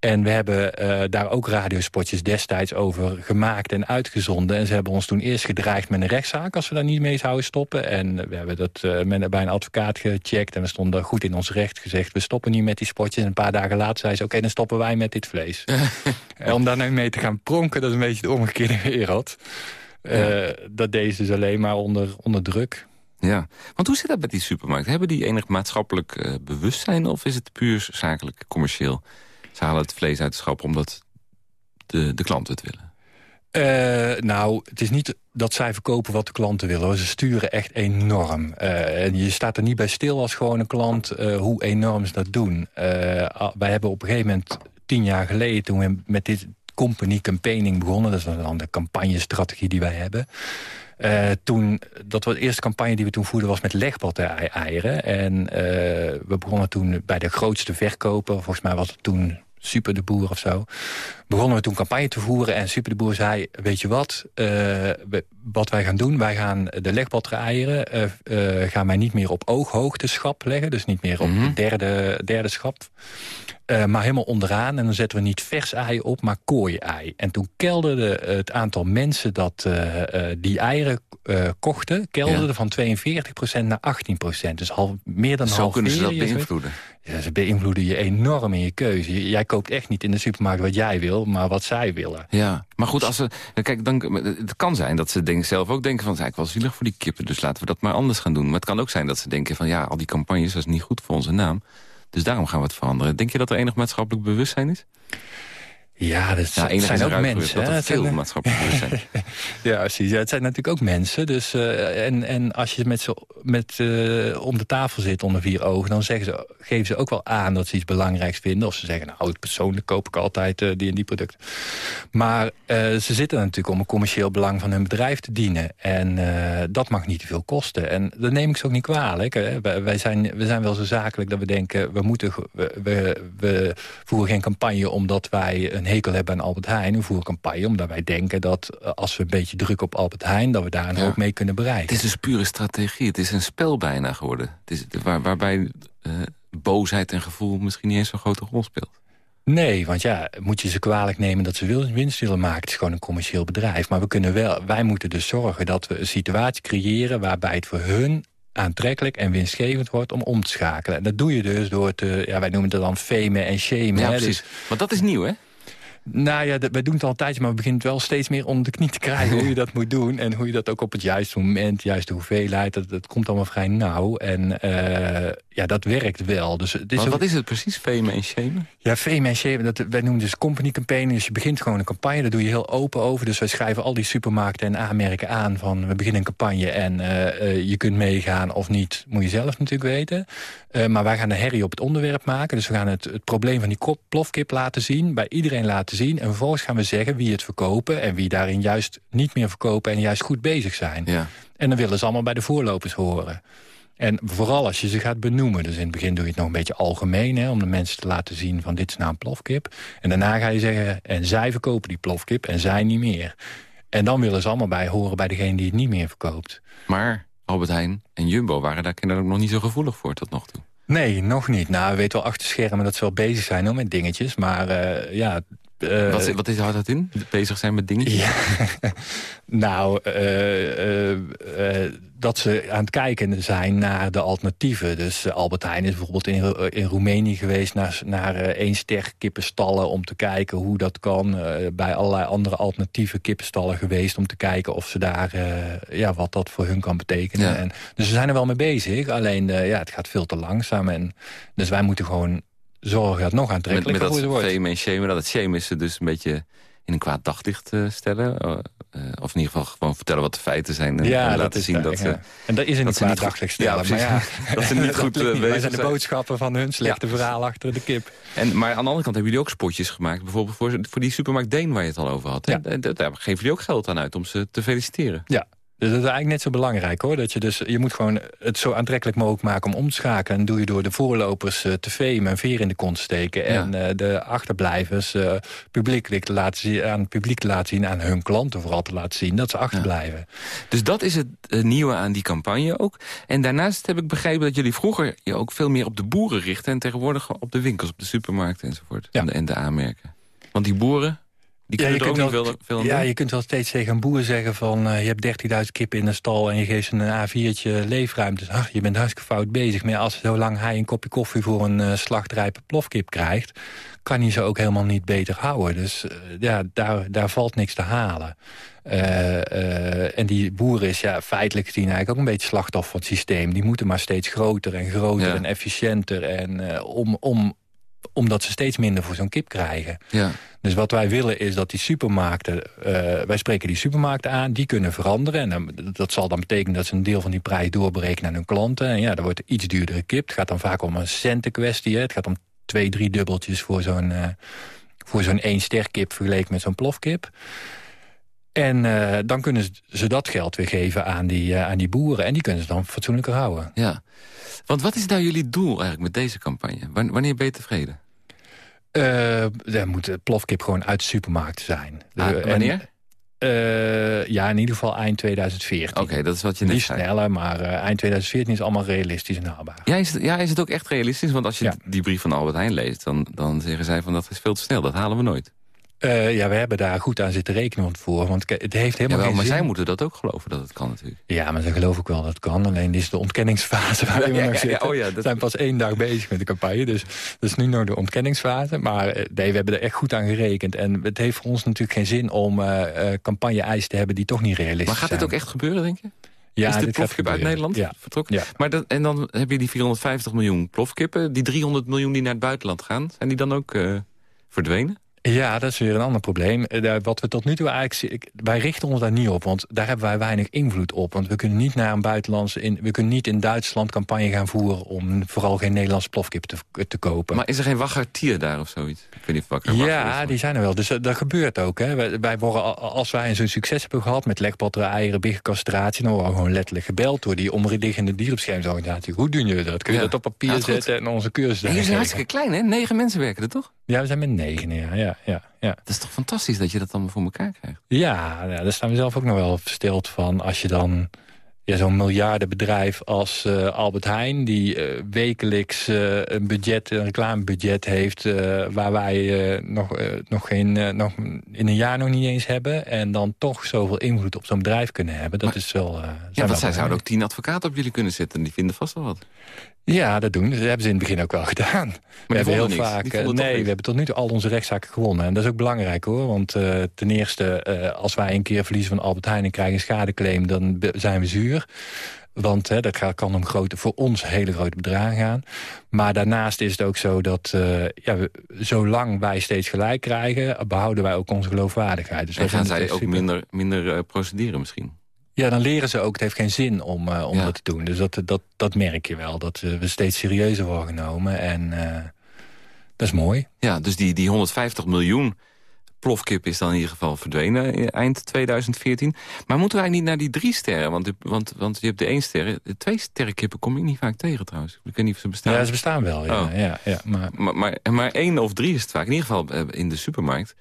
En we hebben uh, daar ook radiospotjes destijds over gemaakt en uitgezonden. En ze hebben ons toen eerst gedreigd met een rechtszaak... als we daar niet mee zouden stoppen. En we hebben dat uh, met, bij een advocaat gecheckt... en we stonden goed in ons recht gezegd... we stoppen niet met die spotjes. En een paar dagen later zei ze... oké, dan stoppen wij met dit vlees. en om daar nu mee te gaan pronken... dat is een beetje de omgekeerde wereld. Uh, dat deed ze dus alleen maar onder, onder druk. Ja, want hoe zit dat met die supermarkten? Hebben die enig maatschappelijk bewustzijn... of is het puur zakelijk, commercieel? Ze halen het vlees omdat de, de klanten het willen. Uh, nou, het is niet dat zij verkopen wat de klanten willen. Ze sturen echt enorm. Uh, en je staat er niet bij stil als gewoon een klant uh, hoe enorm ze dat doen. wij hebben op een gegeven moment, tien jaar geleden... toen we met dit company campaigning begonnen... dat is dan de campagnestrategie die wij hebben... Toen, dat was de eerste campagne die we toen voerden was met legbatterijen. En we begonnen toen bij de grootste verkoper. Volgens mij was het toen Super de Boer of zo. Begonnen we toen campagne te voeren en Super de Boer zei... weet je wat, uh, wat wij gaan doen? Wij gaan de legbatterijen gaan wij niet meer op ooghoogte schap leggen. Dus niet meer op mm de derde, derde schap. Uh, maar helemaal onderaan. En dan zetten we niet vers ei op, maar kooi-ei. En toen kelderde het aantal mensen dat uh, uh, die eieren kochten... kelderde ja. van 42% naar 18%. Dus al meer dan Zo half kunnen ze dat beïnvloeden. Ze beïnvloeden je enorm in je keuze. Jij koopt echt niet in de supermarkt wat jij wil, maar wat zij willen. Ja, maar goed, als ze, kijk, dan, het kan zijn dat ze zelf ook denken van... het is eigenlijk wel zielig voor die kippen, dus laten we dat maar anders gaan doen. Maar het kan ook zijn dat ze denken van... ja, al die campagnes, dat is niet goed voor onze naam. Dus daarom gaan we het veranderen. Denk je dat er enig maatschappelijk bewustzijn is? Ja, dat zijn ook mensen. Dat veel zijn... maatschappelijk bewustzijn. ja, precies. Ja, het zijn natuurlijk ook mensen. Dus, uh, en, en als je met ze met, uh, om de tafel zit onder vier ogen... dan zeggen ze, geven ze ook wel aan dat ze iets belangrijks vinden. Of ze zeggen, nou, persoonlijk koop ik altijd uh, die en die producten. Maar ze zitten natuurlijk om een commercieel belang van hun bedrijf te dienen. En dat mag niet te veel kosten. En dat neem ik ze ook niet kwalijk. Hè. Wij, zijn, we zijn wel zo zakelijk dat we denken... we, moeten, we, we, we voeren geen campagne omdat wij... een hekel hebben aan Albert Heijn. We voeren campagne omdat wij denken dat eh, als we een beetje druk op Albert Heijn... dat we daar een ja. hoop mee kunnen bereiken. Het is dus pure strategie. Het is een spel bijna geworden. Het is, waar, waarbij uh, boosheid en gevoel misschien niet eens zo'n grote rol speelt. Nee, want ja, moet je ze kwalijk nemen dat ze winst willen maken. Het is gewoon een commercieel bedrijf. Maar we kunnen wel, wij moeten dus zorgen dat we een situatie creëren... waarbij het voor hun aantrekkelijk en winstgevend wordt om om te schakelen. En dat doe je dus door te, ja, wij noemen het dan famen en shamen. Ja, precies. Dus, maar dat is nieuw, hè? Nou ja, wij doen het al een tijdje, maar we beginnen het wel steeds meer onder de knie te krijgen... hoe je dat moet doen en hoe je dat ook op het juiste moment, juiste hoeveelheid... dat, dat komt allemaal vrij nauw. En uh, ja, dat werkt wel. Dus het is maar wat is het precies, famen en shamen? Ja, famen en shamen, dat, wij noemen dus company campaign. Dus je begint gewoon een campagne, daar doe je heel open over. Dus wij schrijven al die supermarkten en aanmerken aan van... we beginnen een campagne en uh, uh, je kunt meegaan of niet, moet je zelf natuurlijk weten. Maar wij gaan de herrie op het onderwerp maken. Dus we gaan het, het probleem van die plofkip laten zien, bij iedereen laten zien. En vervolgens gaan we zeggen wie het verkopen... en wie daarin juist niet meer verkopen en juist goed bezig zijn. Ja. En dan willen ze allemaal bij de voorlopers horen. En vooral als je ze gaat benoemen. Dus in het begin doe je het nog een beetje algemeen... Hè, om de mensen te laten zien van dit is nou een plofkip. En daarna ga je zeggen, en zij verkopen die plofkip en zij niet meer. En dan willen ze allemaal bij horen bij degene die het niet meer verkoopt. Maar Albert Heijn en Jumbo waren daar kennelijk nog niet zo gevoelig voor tot nog toe. Nee, nog niet. Nou, we weten wel achter schermen dat ze wel bezig zijn hoor, met dingetjes. Maar uh, ja, eh, wat, wat is houdt dat in? Bezig zijn met dingetjes? Ja, nou, eh, eh, dat ze aan het kijken zijn naar de alternatieven. Dus Albert Heijn is bijvoorbeeld in, in Roemenië geweest... naar, naar één ster kippenstallen om te kijken hoe dat kan. Bij allerlei andere alternatieve kippenstallen geweest... om te kijken of ze daar, ja, wat dat voor hun kan betekenen. Ja. En, dus ze zijn er wel mee bezig. Alleen, ja, het gaat veel te langzaam. En, dus wij moeten gewoon zorgen dat het nog Met, aantrekkelijker met voor dat ze wordt. fame en shamen. Dat het shame is ze dus een beetje in een kwaad daglicht eh, stellen. Eh, eh, of in ieder geval gewoon vertellen wat de feiten zijn. En, en laten zien dat ja. ze... En dat is in dat ze niet ja, stellen. maar ja, dat ze niet goed, bezig zijn de boodschappen van hun slechte verhaal achter de kip. En, maar aan de andere kant hebben jullie ook spotjes gemaakt. Bijvoorbeeld voor, voor die supermarkt Deen waar je het al over had. Ja. En daar geven jullie ook geld aan uit om ze te feliciteren. Ja. Dus dat is eigenlijk net zo belangrijk hoor. Dat je, dus, je moet gewoon het zo aantrekkelijk mogelijk maken om om te schakelen. En doe je door de voorlopers eh, te famen en veer in de kont te steken. En eh, de achterblijvers eh, publiekelijk te laten zien, aan het publiek te laten zien... aan hun klanten vooral te laten zien dat ze achterblijven. Dus dat is het nieuwe aan die campagne ook. En daarnaast heb ik begrepen dat jullie vroeger je ook veel meer op de boeren richten... en tegenwoordig op de winkels, op de supermarkten enzovoort. Ja. En, de, en de aanmerken. Want die boeren, die kunnen er ook niet veel, ja, doen. je kunt wel steeds tegen een boer zeggen van... eh, je hebt 30.000 kippen in de stal en je geeft ze een A4'tje leefruimte. Dus, ach, je bent hartstikke fout bezig. Maar ja, als zolang hij een kopje koffie voor een uh, slachtrijpe plofkip krijgt... kan hij ze ook helemaal niet beter houden. Dus uh, ja, daar, daar valt niks te halen. En die boer is ja, feitelijk gezien eigenlijk ook een beetje slachtoffer van het systeem. Die moeten maar steeds groter en groter ja. en efficiënter. En om, om, omdat ze steeds minder voor zo'n kip krijgen. Ja. Dus wat wij willen is dat die supermarkten... Uh, wij spreken die supermarkten aan, die kunnen veranderen. En dan, dat zal dan betekenen dat ze een deel van die prijs doorberekenen aan hun klanten. En ja, dan wordt iets duurdere kip. Het gaat dan vaak om een centenkwestie. Het gaat om twee, drie dubbeltjes voor zo'n uh, voor zo'n één ster kip... vergeleken met zo'n plofkip. En uh, dan kunnen ze dat geld weer geven aan die, uh, aan die boeren. En die kunnen ze dan fatsoenlijker houden. Ja. Want wat is nou jullie doel eigenlijk met deze campagne? Wanneer ben je tevreden? Uh, dan moet de plofkip gewoon uit de supermarkt zijn. Ah, wanneer? En, ja, in ieder geval eind 2014. Oké, okay, dat is wat je net Niet sneller, maar eind 2014 is allemaal realistisch en haalbaar. Ja is, het, ja, is het ook echt realistisch? Want als je ja. die brief van Albert Heijn leest... Dan, dan zeggen zij van dat is veel te snel, dat halen we nooit. Uh, ja, we hebben daar goed aan zitten rekenen tevoren. Want het heeft helemaal geen maar zin. zij moeten dat ook geloven dat het kan natuurlijk. Ja, maar ze geloven ook wel dat het kan. Alleen dit is de ontkenningsfase waar we ja, nog ja, zitten. Oh ja, we zijn pas één dag bezig met de campagne. Dus dat is nu nog de ontkenningsfase. Maar nee, we hebben er echt goed aan gerekend. En het heeft voor ons natuurlijk geen zin om uh, campagne-eisen te hebben die toch niet realistisch zijn. Maar gaat dit ook echt gebeuren, denk je? Ja, is de dit plofkip uit Nederland ja. vertrokken? Ja. Maar dat, en dan heb je die 450 miljoen plofkippen. Die 300 miljoen die naar het buitenland gaan. Zijn die dan ook verdwenen? Ja, dat is weer een ander probleem. Wat we tot nu toe eigenlijk... Wij richten ons daar niet op, want daar hebben wij weinig invloed op. Want we kunnen niet naar een buitenlandse... In, we kunnen niet in Duitsland campagne gaan voeren... om vooral geen Nederlandse plofkip te, te kopen. Maar is er geen waggartier daar of zoiets? Ik weet niet of Ja, die zijn er wel. Dus dat, dat gebeurt ook. Hè. Wij, wij worden, als wij zo'n succes hebben gehad met lekpatteren, eieren, bigcastratie... dan worden we gewoon letterlijk gebeld door die omliggende dierenbeschermingsorganisatie. Hoe doen jullie dat? Kun je ja. dat op papier ja, zetten en onze cursus jullie zijn hartstikke klein, hè? Negen mensen werken er toch? Ja, we zijn met negen, ja. ja, ja, ja. Dat is toch fantastisch dat je dat allemaal voor elkaar krijgt? Ja, ja daar staan we zelf ook nog wel verstild van. Als je dan ja, zo'n miljardenbedrijf als uh, Albert Heijn... die uh, wekelijks uh, een budget, een reclamebudget heeft... waar wij nog, nog, geen, nog in een jaar nog niet eens hebben... en dan toch zoveel invloed op zo'n bedrijf kunnen hebben. Dat maar, is wel... ja, want zij zouden ook tien advocaten op jullie kunnen zetten... en die vinden vast wel wat. Ja, dat doen. Dat hebben ze in het begin ook wel gedaan. Maar we hebben heel niks. vaak. Nee, we hebben tot nu toe al onze rechtszaken gewonnen. En dat is ook belangrijk hoor. Want uh, ten eerste, uh, als wij een keer verliezen van Albert Heijn en krijgen een schadeclaim, dan zijn we zuur. Want hè, dat kan om grote, voor ons hele grote bedragen gaan. Maar daarnaast is het ook zo dat uh, ja, we, zolang wij steeds gelijk krijgen... behouden wij ook onze geloofwaardigheid. Dus en gaan zij ook minder, minder procederen misschien? Ja, dan leren ze ook, het heeft geen zin om, uh, om ja. dat te doen. Dus dat, dat, dat merk je wel, dat uh, we steeds serieuzer worden genomen. En uh, dat is mooi. Ja, dus die, die 150 miljoen plofkip is dan in ieder geval verdwenen eind 2014. Maar moeten wij niet naar die drie sterren? Want, want, want je hebt de één sterren. De twee sterrenkippen kom ik niet vaak tegen trouwens. Ik weet niet of ze bestaan. Ja, ze bestaan wel. Ja, oh. ja, ja, maar... Maar, maar, maar één of drie is het vaak. In ieder geval in de supermarkt.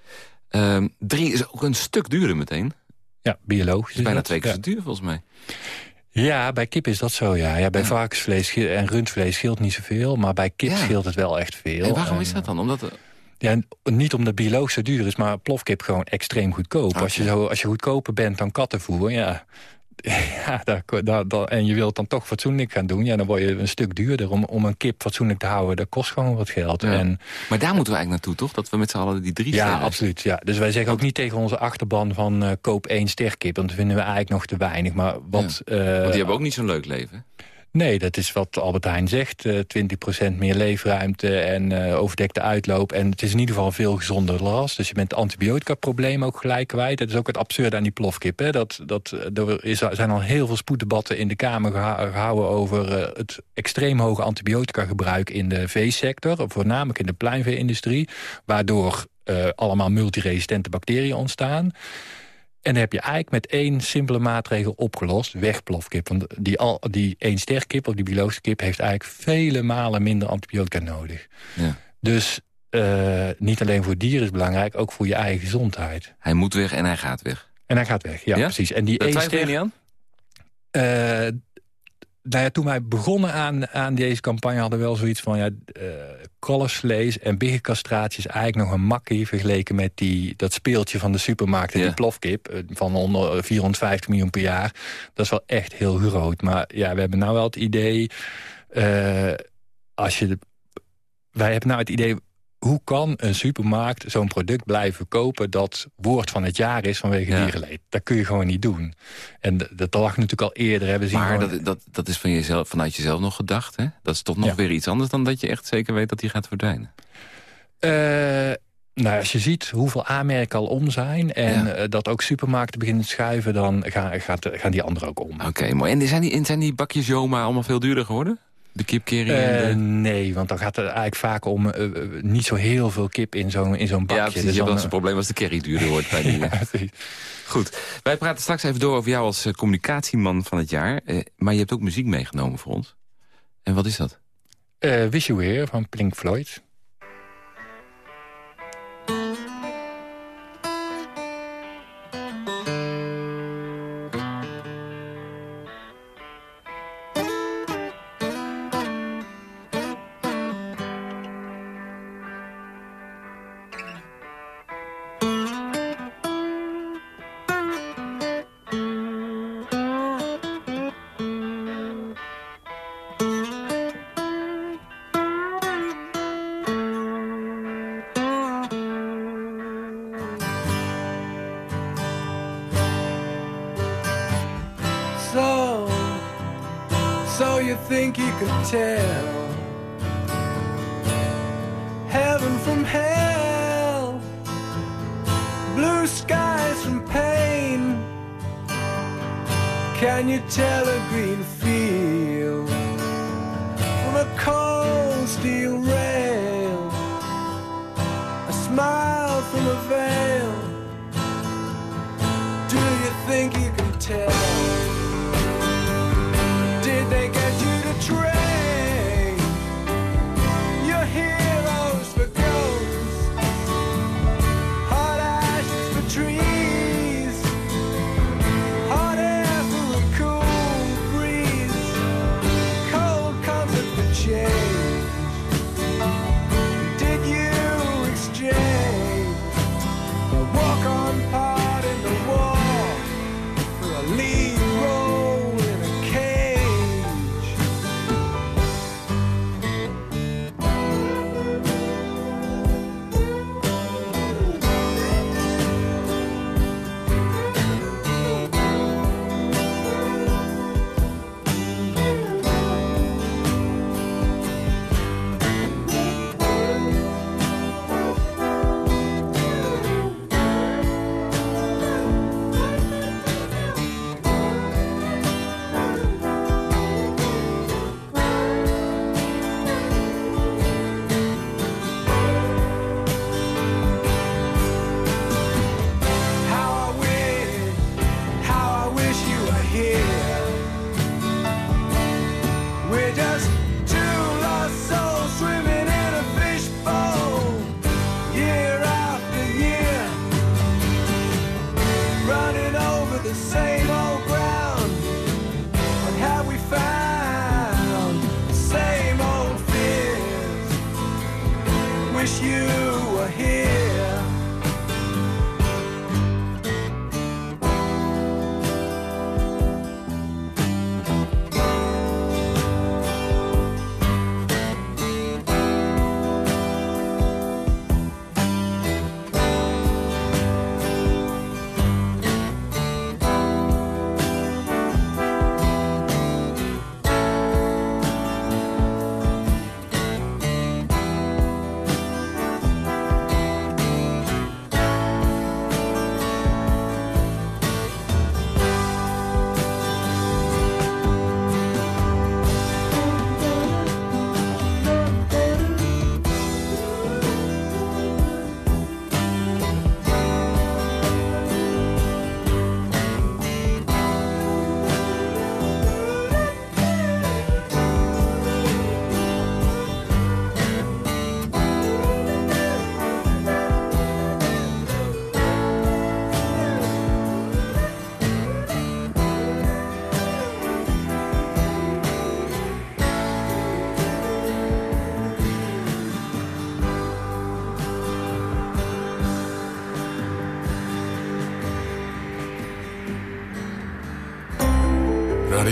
Uh, drie is ook een stuk duurder meteen. Ja, biologisch. Is bijna dat. twee keer zo duur volgens mij. Ja, bij kip is dat zo, ja. ja bij ja. varkensvlees en rundvlees scheelt niet zoveel, maar bij kip ja. scheelt het wel echt veel. En waarom en, is dat dan? Omdat... Ja, niet omdat bioloog zo duur is, maar plofkip gewoon extreem goedkoop. Als, je zo, als je goedkoper bent dan kattenvoer, ja, ja, daar, daar, daar, en je wilt dan toch fatsoenlijk gaan doen... Ja, dan word je een stuk duurder om, om een kip fatsoenlijk te houden. Dat kost gewoon wat geld. En, maar daar moeten we eigenlijk naartoe, toch? Dat we met z'n allen die drie Ja, absoluut. Ja. Dus wij zeggen ook niet tegen onze achterban van uh, koop één sterkip. Want dat vinden we eigenlijk nog te weinig. Maar wat, ja. want die hebben ook niet zo'n leuk leven. Nee, dat is wat Albert Heijn zegt. Uh, 20% meer leefruimte en uh, overdekte uitloop. En het is in ieder geval veel gezonder last. Dus je bent het antibiotica-probleem ook gelijk kwijt. Dat is ook het absurde aan die plofkip. Hè? Dat, dat, er is, zijn al heel veel spoeddebatten in de Kamer gehouden... over het extreem hoge antibiotica-gebruik in de veesector. Voornamelijk in de pluimvee-industrie. Waardoor allemaal multiresistente bacteriën ontstaan. En dan heb je eigenlijk met één simpele maatregel opgelost. Wegplofkip. Want die, al, die één sterkip of die biologische kip... heeft eigenlijk vele malen minder antibiotica nodig. Ja. Dus uh, niet alleen voor dieren is belangrijk... ook voor je eigen gezondheid. Hij moet weg en hij gaat weg. En hij gaat weg, ja, ja? precies. En die Daar je niet aan? Uh, nou ja, toen wij begonnen aan, aan deze campagne hadden we wel zoiets van... ja, uh, en biggencastratie is eigenlijk nog een makkie... vergeleken met die, dat speeltje van de supermarkt en Ja. die plofkip... van onder 450 miljoen per jaar. Dat is wel echt heel groot. Maar ja, we hebben nou wel het idee... eh, als je de, wij hebben nou het idee... hoe kan een supermarkt zo'n product blijven kopen... dat woord van het jaar is vanwege Ja. dierenleed? Dat kun je gewoon niet doen. En dat lag natuurlijk al eerder. Hebben zien Maar gewoon- dat, dat, dat is van jezelf, vanuit jezelf nog gedacht, hè? Dat is toch nog Ja. weer iets anders dan dat je echt zeker weet dat die gaat verdwijnen. Eh, nou, als je ziet hoeveel aanmerken al om zijn... en Ja. eh, dat ook supermarkten beginnen te schuiven... dan gaan, gaat, gaan die anderen ook om. Oké, mooi. En zijn die, zijn die bakjes Joma allemaal veel duurder geworden? De kipkering en Eh, nee, want dan gaat het eigenlijk vaak om eh, eh, niet zo heel veel kip in zo'n in zo'n bakje. Ja, precies. Dus dan, wel eens een probleem als de curry duurder wordt bij die... Ja. Goed. Wij praten straks even door over jou als communicatieman van het jaar. Maar je hebt ook muziek meegenomen voor ons. En wat is dat? Wish You Were van Pink Floyd.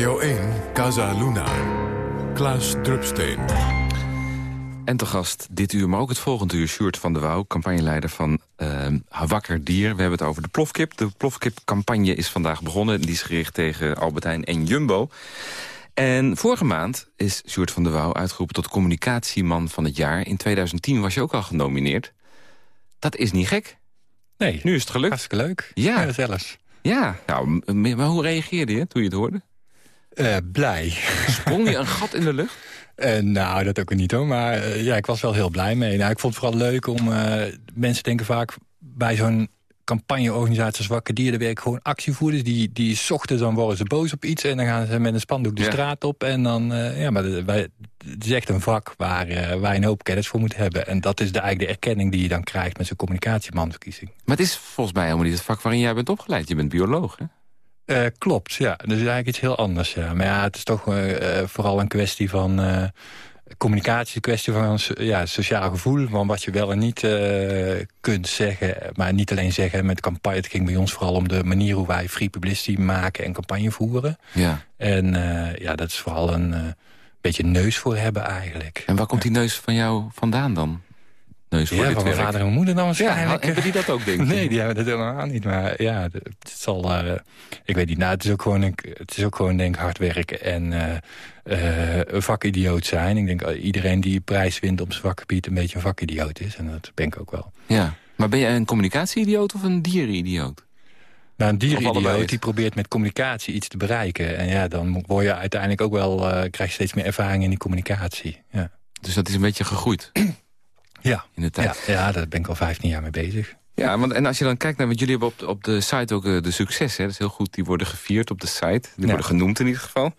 Radio 1, Casa Luna. Klaas Drupsteen. En te gast dit uur, maar ook het volgende uur... Sjoerd van der Wouw, campagneleider van uh, Wakker Dier. We hebben het over de plofkip. De plofkip-campagne is vandaag begonnen. Die is gericht tegen Albert Heijn en Jumbo. En vorige maand is Sjoerd van der Wouw uitgeroepen... tot communicatieman van het jaar. In 2010 was je ook al genomineerd. Dat is niet gek. Nee. Nu is het gelukt. Hartstikke leuk. Ja. ja zelfs. Ja, nou, maar hoe reageerde je toen je het hoorde? Uh, blij. Sprong je een gat in de lucht? Uh, nou, dat ook niet hoor. Maar uh, ja, ik was wel heel blij mee. Nou, ik vond het vooral leuk om... mensen denken vaak bij zo'n campagneorganisatie als Wakker Dier... werken gewoon actievoerders. Die, die zochten, dan worden ze boos op iets... en dan gaan ze met een spandoek de Ja. straat op. En dan, ja, maar wij, het is echt een vak waar eh, wij een hoop kennis voor moeten hebben. En dat is de, eigenlijk de erkenning die je dan krijgt... met zo'n communicatiemanverkiezing. Maar het is volgens mij helemaal niet het vak waarin jij bent opgeleid. Je bent bioloog, hè? Eh, klopt, ja. Dus eigenlijk iets heel anders, ja. Maar ja, het is toch eh, eh, vooral een kwestie van communicatie, een kwestie van ja, sociaal gevoel, van wat je wel en niet kunt zeggen. Maar niet alleen zeggen met campagne. Het ging bij ons vooral om de manier hoe wij free publicity maken en campagne voeren. Ja. En ja, dat is vooral een beetje neus voor hebben eigenlijk. En waar komt die neus van jou vandaan dan? Neus voor Ja, dit van mijn vader en mijn moeder dan Ja, waarschijnlijk. hebben die dat ook, denk ik? Nee, die hebben dat helemaal niet. Maar ja, het zal... eh, ik weet niet, nou, het is ook gewoon, het is ook gewoon denk ik, hard werken en eh, eh, een vakidioot zijn. Ik denk iedereen die prijs wint op zijn vakgebied een beetje een vakidioot is. En dat ben ik ook wel. Ja. Maar ben jij een communicatie-idioot of een dierenidioot? Nou, een dierenidioot die probeert met communicatie iets te bereiken. En ja, dan word je uiteindelijk ook wel... krijg je steeds meer ervaring in die communicatie. Ja, Dus dat is een beetje gegroeid ja. in de tijd. ja, ja daar ben ik al 15 jaar mee bezig. Ja, want en als je dan kijkt naar... Want jullie hebben op de, op de site ook eh, de succes, hè? Dat is heel goed. Die worden gevierd op de site. Die Ja. worden genoemd in ieder geval. En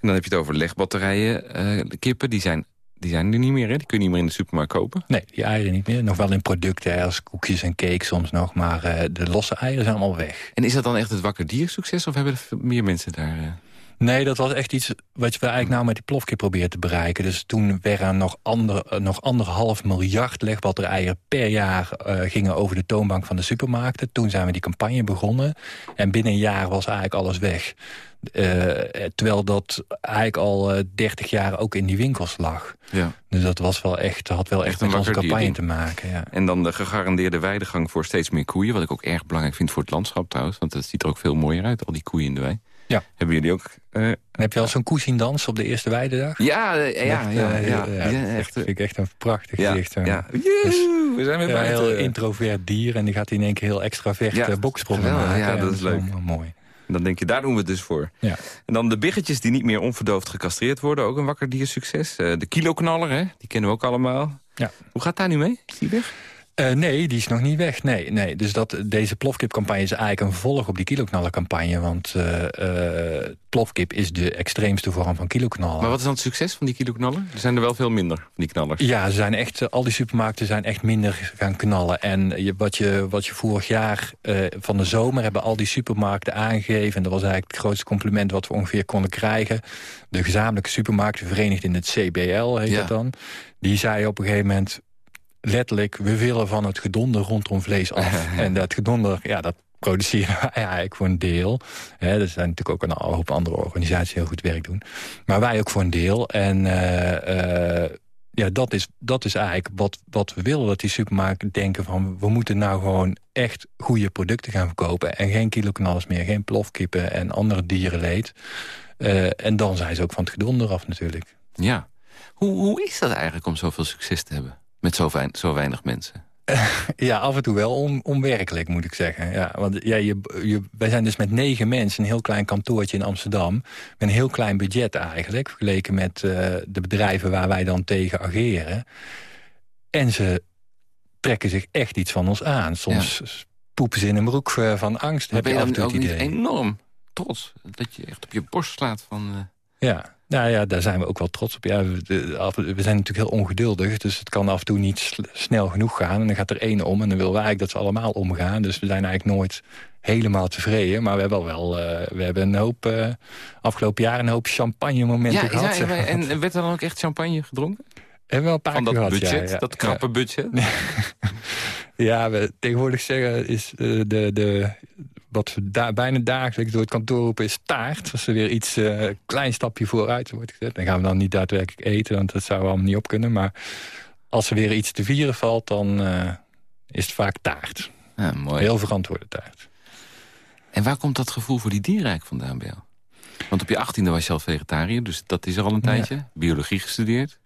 dan heb je het over legbatterijen. eh, de kippen, die zijn, die zijn er niet meer, hè? Die kun je niet meer in de supermarkt kopen. Nee, die eieren niet meer. Nog wel in producten hè, als koekjes en cake soms nog. Maar eh, de losse eieren zijn allemaal weg. En is dat dan echt het wakker dier succes? Of hebben er meer mensen daar... Nee, dat was echt iets wat we eigenlijk nou met die plofkip proberen te bereiken. Dus toen werden nog, ander, eh, nog anderhalf miljard legbatterijen per jaar eh, gingen over de toonbank van de supermarkten. Toen zijn we die campagne begonnen. En binnen een jaar was eigenlijk alles weg. Eh, terwijl dat eigenlijk al eh, 30 jaar ook in die winkels lag. Ja. Dus dat was wel echt, had wel echt, met onze campagne te maken. Ja. En dan de gegarandeerde weidegang voor steeds meer koeien. Wat ik ook erg belangrijk vind voor het landschap trouwens. Want het ziet er ook veel mooier uit, al die koeien in de wei. Ja. Hebben jullie ook... eh, En heb je al zo'n koe zien dansen op de eerste weidedag? ja, eh, ja, Echt, ja, eh, ja. ja, echt, vind ik echt een prachtig gezicht. ja. Joehoe, we zijn weer Ja, een heel introvert dier en die gaat in één keer heel extravert Ja, boksprongen maken. Ja, dat is leuk. mooi. Dan denk je, daar doen we het dus voor. Ja. En dan de biggetjes die niet meer onverdoofd gecastreerd worden. Ook een wakker diersucces. De kiloknaller, hè? die kennen we ook allemaal. Ja. Hoe gaat daar nu mee? Die weg? Eh, nee, die is nog niet weg. Nee, nee. Dus dat, deze plofkip-campagne is eigenlijk een vervolg op die kiloknallen-campagne. Want eh, eh, plofkip is de extreemste vorm van kiloknallen. Maar wat is dan het succes van die kiloknaller? Er zijn er wel veel minder van die knallers. Ja, ze zijn echt, al die supermarkten zijn echt minder gaan knallen. En je, wat, je, wat je vorig jaar van de zomer hebben al die supermarkten aangegeven... en dat was eigenlijk het grootste compliment wat we ongeveer konden krijgen. De gezamenlijke supermarkten verenigd in het CBL, heet Ja. dat dan. Die zei op een gegeven moment letterlijk... we willen van het gedonder rondom vlees af. en dat gedonder, ja, dat produceren wij eigenlijk voor een deel. Hè, er zijn natuurlijk ook een hoop andere organisaties heel goed werk doen. Maar wij ook voor een deel. En eh, eh, ja, dat is, dat is eigenlijk wat, wat we willen. Dat die supermarkten denken van... we moeten nou gewoon echt goede producten gaan verkopen. En geen kiloknallers meer, geen plofkippen en andere dierenleed. Eh, en dan zijn ze ook van het gedonder af natuurlijk. Ja. Hoe, hoe is dat eigenlijk om zoveel succes te hebben? Met zo, wein- zo weinig mensen. Ja, af en toe wel on, onwerkelijk, moet ik zeggen. Ja, want ja, je, je, wij zijn dus met negen mensen, een heel klein kantoortje in Amsterdam... met een heel klein budget eigenlijk, vergeleken met eh, de bedrijven waar wij dan tegen ageren. En ze trekken zich echt iets van ons aan. Soms poepen ze in een broek eh, van angst, Maar heb je je af en dan toe ook het niet idee. enorm trots? Dat je echt op je borst slaat van... eh, Ja, nou ja, daar zijn we ook wel trots op. Ja, we, zijn natuurlijk heel ongeduldig, dus het kan af en toe niet snel genoeg gaan. En dan gaat er één om en dan willen we eigenlijk dat ze allemaal omgaan. Dus we zijn eigenlijk nooit helemaal tevreden. Maar we hebben wel, eh, we hebben een hoop, eh, afgelopen jaar een hoop champagne momenten Ja, gehad. hij- zeg maar. en, en werd er dan ook echt champagne gedronken? hebben we wel een paar Van dat gehad, budget, ja. dat krappe budget? Ja, we, tegenwoordig zeggen is eh, de, de, wat we daar bijna dagelijks door het kantoor roepen is taart. Als er weer iets, uh, klein stapje vooruit wordt gezet. Dan gaan we dan niet daadwerkelijk eten, want dat zou allemaal niet op kunnen. Maar als er weer iets te vieren valt, dan is het vaak taart. Ja, mooi. Heel verantwoorde taart. En waar komt dat gevoel voor die dierrijk vandaan bij jou? Want op je achttiende was je al vegetariër, dus dat is er al een tijdje. Biologie gestudeerd.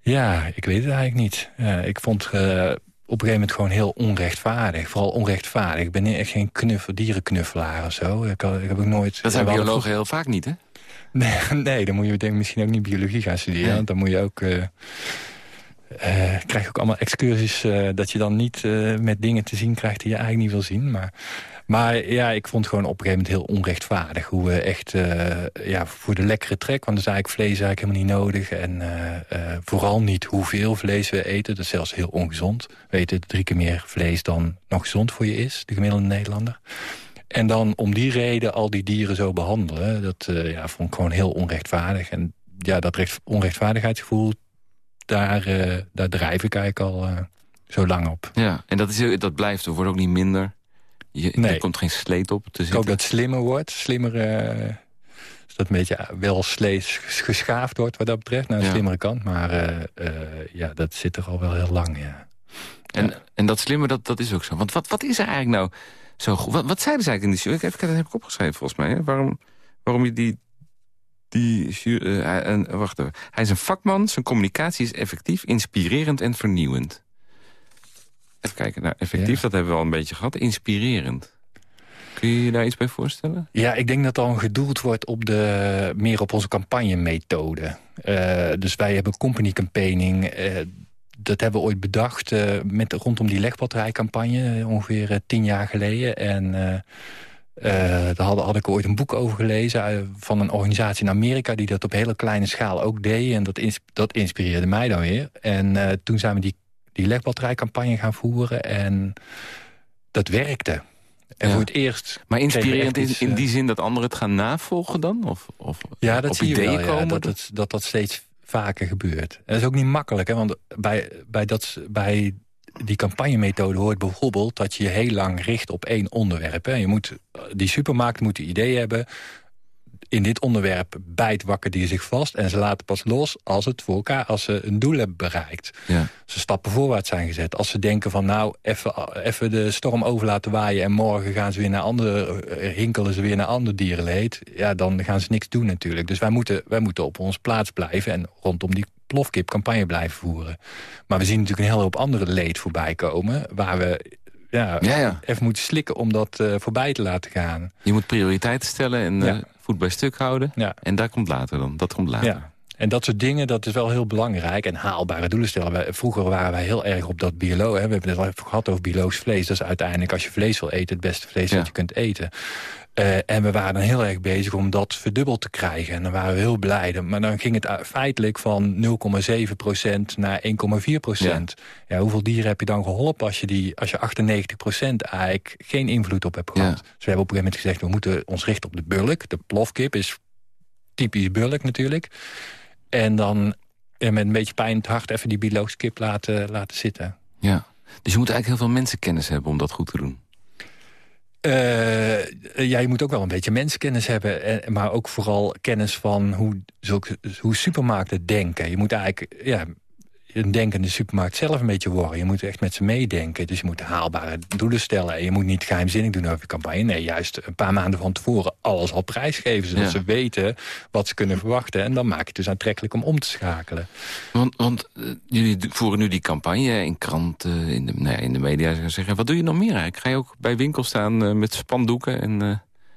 Ja, ik weet het eigenlijk niet. ik vond uh, op een gegeven moment gewoon heel onrechtvaardig. Vooral onrechtvaardig. Ik ben echt geen knuffel, dierenknuffelaar of zo. Ik, ik heb ook nooit... Dat zijn biologen heel vaak niet, hè? Nee, nee, dan moet je denk, misschien ook niet biologie gaan studeren. Want dan moet je ook... Uh, krijg je ook allemaal excursies dat je dan niet met dingen te zien krijgt die je eigenlijk niet wil zien. Maar maar ja, ik vond het gewoon op een gegeven moment heel onrechtvaardig. Hoe we echt uh, ja, voor de lekkere trek, want dan is eigenlijk vlees eigenlijk helemaal niet nodig. En uh, uh, vooral niet hoeveel vlees we eten. Dat is zelfs heel ongezond. We eten drie keer meer vlees dan nog gezond voor je is, de gemiddelde Nederlander. En dan om die reden al die dieren zo behandelen, dat ja, vond ik gewoon heel onrechtvaardig. En ja, dat recht, onrechtvaardigheidsgevoel, daar, daar drijf ik eigenlijk al zo lang op. Ja, en dat, is, dat blijft, er wordt ook niet minder. Je, nee. Er komt geen sleet op te zitten. Ik hoop dat slimmer wordt. Slimmer, uh, dat een beetje wel slees geschaafd wordt wat dat betreft. Naar een slimmere kant. Maar uh, uh, ja, dat zit er al wel heel lang, ja. En, en dat slimmer, dat, dat is ook zo. Want wat, wat is er eigenlijk nou zo goed? Wat, wat zeiden ze eigenlijk in die show? Ik heb, dat heb ik opgeschreven volgens mij. Hè? Waarom, waarom je die... die uh, wacht even. Hij is een vakman, zijn communicatie is effectief, inspirerend en vernieuwend. Even kijken, nou, effectief, dat hebben we al een beetje gehad. Inspirerend. Kun je je daar iets bij voorstellen? Ja, ik denk dat dan gedoeld wordt op de, meer op onze campagnemethode. Uh, dus wij hebben company campaigning. Uh, dat hebben we ooit bedacht uh, met, rondom die legbatterijcampagne, ongeveer tien jaar geleden. En daar had, had, ik ooit een boek over gelezen van een organisatie in Amerika... die dat op hele kleine schaal ook deed. En dat, dat inspireerde mij dan weer. En toen zijn we die die legbatterijcampagne gaan voeren. En dat werkte. En voor het eerst... Maar inspirerend in, in, die zin dat anderen het gaan navolgen dan? Of, of ja, dat zie ideeën je wel, komen? dat, het, dat dat steeds vaker gebeurt. En dat is ook niet makkelijk, hè, want bij, bij, dat, bij die campagnemethode hoort bijvoorbeeld... dat je je heel lang richt op één onderwerp. Hè. Je moet, die supermarkt moet een idee hebben in dit onderwerp bijt die zich vast... en ze laten pas los als, het voor elkaar, als ze een doel hebben bereikt. Ja. Ze stappen voorwaarts zijn gezet. Als ze denken van nou, even de storm over laten waaien... en morgen gaan ze weer naar andere, hinkelen ze weer naar ander dierenleed... ja, dan gaan ze niks doen natuurlijk. Dus wij moeten, wij moeten op ons plaats blijven... en rondom die plofkip campagne blijven voeren. Maar we zien natuurlijk een hele hoop andere leed voorbij komen... waar we ja, ja, even moeten slikken om dat uh, voorbij te laten gaan. Je moet prioriteiten stellen en uh, voet bij stuk houden. Ja. En daar komt later dan. Dat komt later. En dat soort dingen, dat is wel heel belangrijk. En haalbare doelen stellen. Vroeger waren wij heel erg op dat biolo. Hè. We hebben het al gehad over biologisch vlees. Dat is uiteindelijk, als je vlees wil eten, het beste vlees dat je kunt eten. Uh, en we waren dan heel erg bezig om dat verdubbeld te krijgen. En dan waren we heel blij. Maar dan ging het feitelijk van 0,7% naar 1,4 procent. Ja. hoeveel dieren heb je dan geholpen als je, die, als je 98 procent eigenlijk geen invloed op hebt gehad? Dus we hebben op een gegeven moment gezegd, we moeten ons richten op de bulk. De plofkip is typisch bulk natuurlijk. En dan met een beetje pijn in het hart even die biologische kip laten, laten zitten. Ja, dus je moet eigenlijk heel veel mensenkennis hebben om dat goed te doen. Uh, ja, je moet ook wel een beetje mensenkennis hebben. maar ook vooral kennis van hoe, zulke, hoe supermarkten denken. Je moet eigenlijk ja, een denkende supermarkt zelf een beetje worden. Je moet echt met ze meedenken. Dus je moet haalbare doelen stellen. En je moet niet geheimzinnig doen over je campagne. Nee, juist een paar maanden van tevoren alles al prijsgeven. Zodat ze weten wat ze kunnen verwachten. En dan maak je het dus aantrekkelijk om om te schakelen. Want, want uh, jullie voeren nu die campagne in kranten, in de, nou ja, in de media. Zeggen. Wat doe je nog meer eigenlijk? Ga je ook bij winkels staan uh, met spandoeken en... Uh...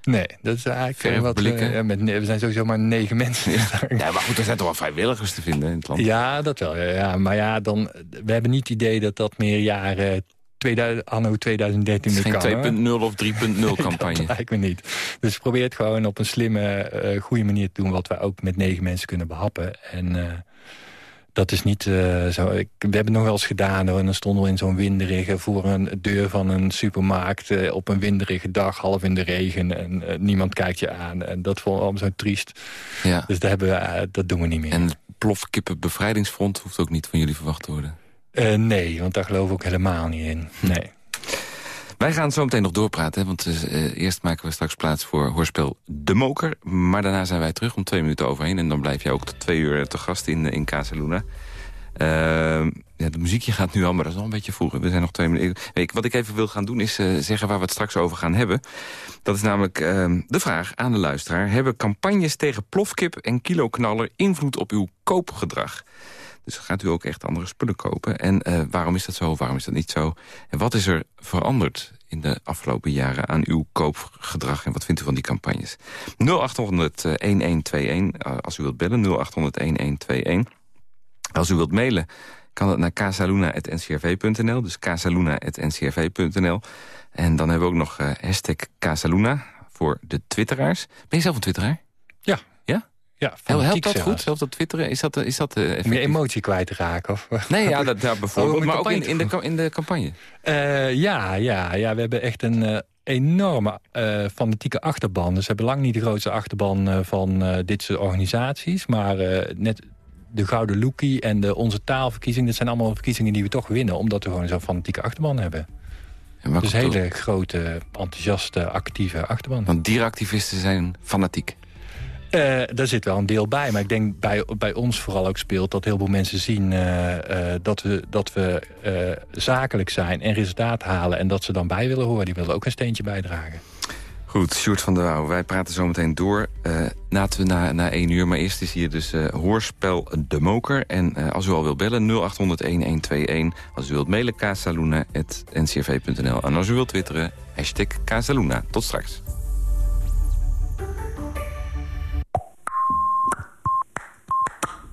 Nee, dat is eigenlijk wat we, ja, met, we zijn sowieso maar negen mensen. Ja. ja, maar goed, er zijn toch wel vrijwilligers te vinden in het land? Ja, dat wel. Ja, maar ja, dan, we hebben niet het idee dat dat meer jaren 2000, anno 2013 meer kan. geen 2.0 of 3.0 campagne. dat lijkt me niet. Dus probeer het gewoon op een slimme, uh, goede manier te doen... wat we ook met negen mensen kunnen behappen. En uh, dat is niet uh, zo... Ik, we hebben het nog wel eens gedaan. Hoor, en dan stonden we in zo'n winderige... voor een deur van een supermarkt... Uh, op een winderige dag, half in de regen. En uh, niemand kijkt je aan. En dat vond ik allemaal zo triest. Ja. Dus dat, hebben we, dat doen we niet meer. En het plofkippen bevrijdingsfront... hoeft ook niet van jullie verwacht te worden? nee, want daar geloof ik ook helemaal niet in. Nee. Wij gaan zo meteen nog doorpraten, want uh, eerst maken we straks plaats voor hoorspel De Moker. Maar daarna zijn wij terug om twee minuten overheen. En dan blijf jij ook tot twee uur te gast in, in Casa Luna. Uh, ja, de muziekje gaat nu al, maar dat is al een beetje vroeg. We zijn nog twee minuten. Wat ik even wil gaan doen is zeggen waar we het straks over gaan hebben. Dat is namelijk uh, de vraag aan de luisteraar. Hebben campagnes tegen plofkip en kiloknaller invloed op uw koopgedrag? Dus gaat u ook echt andere spullen kopen. En uh, waarom is dat zo, waarom is dat niet zo? En wat is er veranderd in de afgelopen jaren aan uw koopgedrag? En wat vindt u van die campagnes? 0800-1121, als u wilt bellen, 0800-1121. Als u wilt mailen, kan dat naar casaluna.ncrv.nl. Dus casaluna.ncrv.nl. En dan hebben we ook nog hashtag Casaluna voor de twitteraars. Ben je zelf een twitteraar? Ja. Helpt dat goed, zelf dat twitteren? Is dat, is dat uh, Om je emotie kwijt te raken? Of? Nee, ja, dat, ja bijvoorbeeld. Oh, maar ook in, in, de, in de campagne? Uh, ja, ja, ja, we hebben echt een uh, enorme fanatieke achterban. Dus we hebben lang niet de grootste achterban van dit soort organisaties. Maar net de Gouden Lookie en de Onze Taalverkiezing... dat zijn allemaal verkiezingen die we toch winnen... omdat we gewoon zo'n fanatieke achterban hebben. En dus hele grote, enthousiaste, actieve achterban. Want dierenactivisten zijn fanatiek? Uh, daar zit wel een deel bij. Maar ik denk bij, bij ons vooral ook speelt dat heel veel mensen zien... Uh, uh, dat we, dat we zakelijk zijn en resultaat halen... en dat ze dan bij willen horen. Die willen ook een steentje bijdragen. Goed, Sjoerd van der Wouw, wij praten zo meteen door. Na, na, na één uur, maar eerst is hier dus Hoorspel De Moker. En als u al wilt bellen, 0800-1121. Als u wilt mailen, casaluna.ncrv.nl. En als u wilt twitteren, hashtag Casaluna. Tot straks.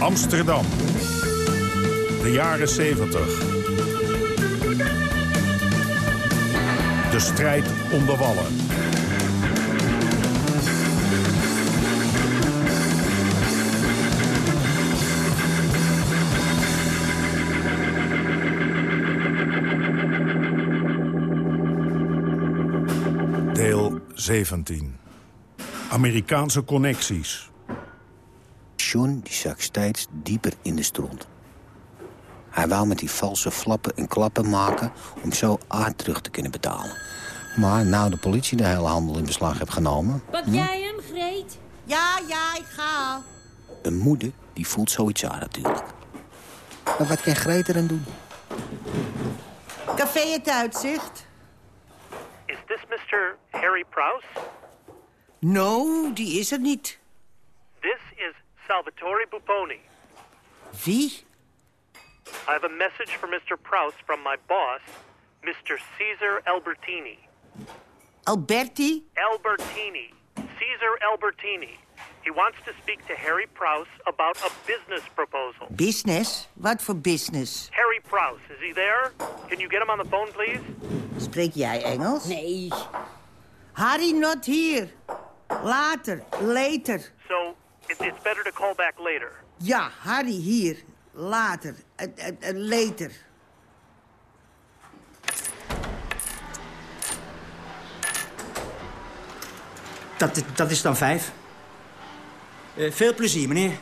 Amsterdam. De jaren 70. De strijd om de wallen. Deel 17. Amerikaanse connecties. Die zak steeds dieper in de stront. Hij wou met die valse flappen en klappen maken... om zo aard terug te kunnen betalen. Maar nou de politie de hele handel in beslag heeft genomen... Wat hm? jij hem, Greet? Ja, ja, ik ga. Een moeder die voelt zoiets aan natuurlijk. Maar wat kan Greet erin doen? Café het uitzicht. Is this Mr. Harry Prouse? No, die is er niet. This is Salvatore Buffoni. Wie? I have a message for Mr. Prouse from my boss, Mr. Caesar Albertini. Alberti? Albertini. Caesar Albertini. He wants to speak to Harry Prouse about a business proposal. Business? What for business? Harry Prouse, is he there? Can you get him on the phone, please? Spreek jij Engels? Nee. Harry not here. Later, later. It's better to call back later. Ja, Harry hier. Later, uh, uh, uh, later. Dat, dat is dan vijf. Uh, veel plezier, meneer.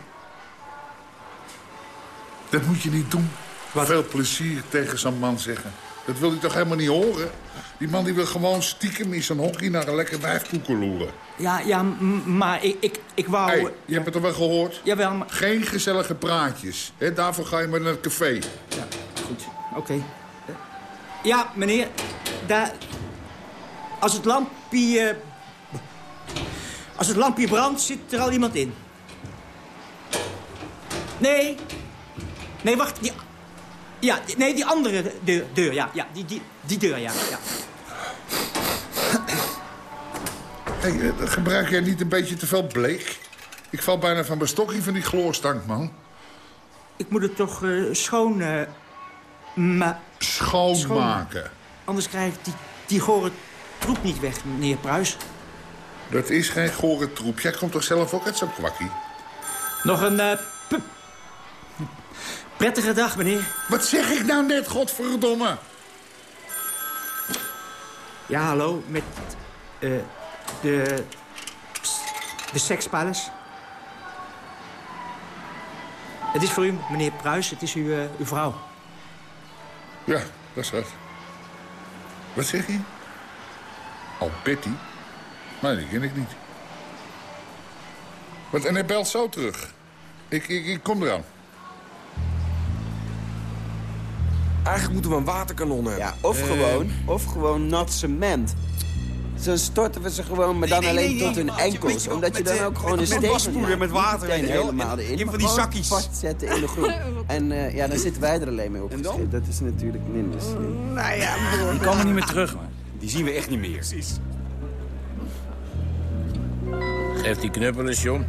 Dat moet je niet doen. Wat? Veel plezier tegen zo'n man zeggen. Dat wil hij toch helemaal niet horen? Die man die wil gewoon stiekem in zijn hockey naar een lekker wijfkoeken loeren. Ja, ja, maar ik, ik, ik wou... Hey, je hebt het er wel gehoord? Jawel, maar... Geen gezellige praatjes. Daarvoor ga je maar naar het café. Ja, goed. Oké. Okay. Ja, meneer. Daar... Als het lampje... Als het lampje brandt, zit er al iemand in. Nee. Nee, wacht. Ja, nee, die andere deur, deur ja. ja die, die, die deur, ja. ja. Hey, gebruik jij niet een beetje te veel bleek? Ik val bijna van mijn stokje van die chloorstank, man. Ik moet het toch uh, schoon... Uh, ma Schoonmaken. Schoon... Anders krijg ik die die gore troep niet weg, meneer Pruis. Dat is geen gore troep. Jij komt toch zelf ook uit zo'n kwakkie? Nog een uh, prettige dag, meneer. Wat zeg ik nou net, godverdomme? Ja, hallo, met uh, de, de sekspalace. Het is voor u, meneer Pruis, het is uw, uh, uw vrouw. Ja, dat is het. Wat zeg je? Alberti? Nee, die ken ik niet. Wat, en hij belt zo terug. Ik, ik, ik kom eraan. Eigenlijk moeten we een waterkanon hebben. Ja, of, Uh, gewoon, of gewoon nat cement. Zo storten we ze gewoon, maar dan Nee, nee, alleen nee, tot hun enkels. je, omdat je met, dan eh, ook gewoon een met steek... waspoeder, met water, wel. helemaal erin. en maar van die zakjes. vastzetten in de grond. en eh, ja, dan zitten wij er alleen mee opgeschreven. Dat is natuurlijk minder slim. Nou ja, Die komen niet meer terug, man. Die zien we echt niet meer. Precies. Geef die knuppel eens, John.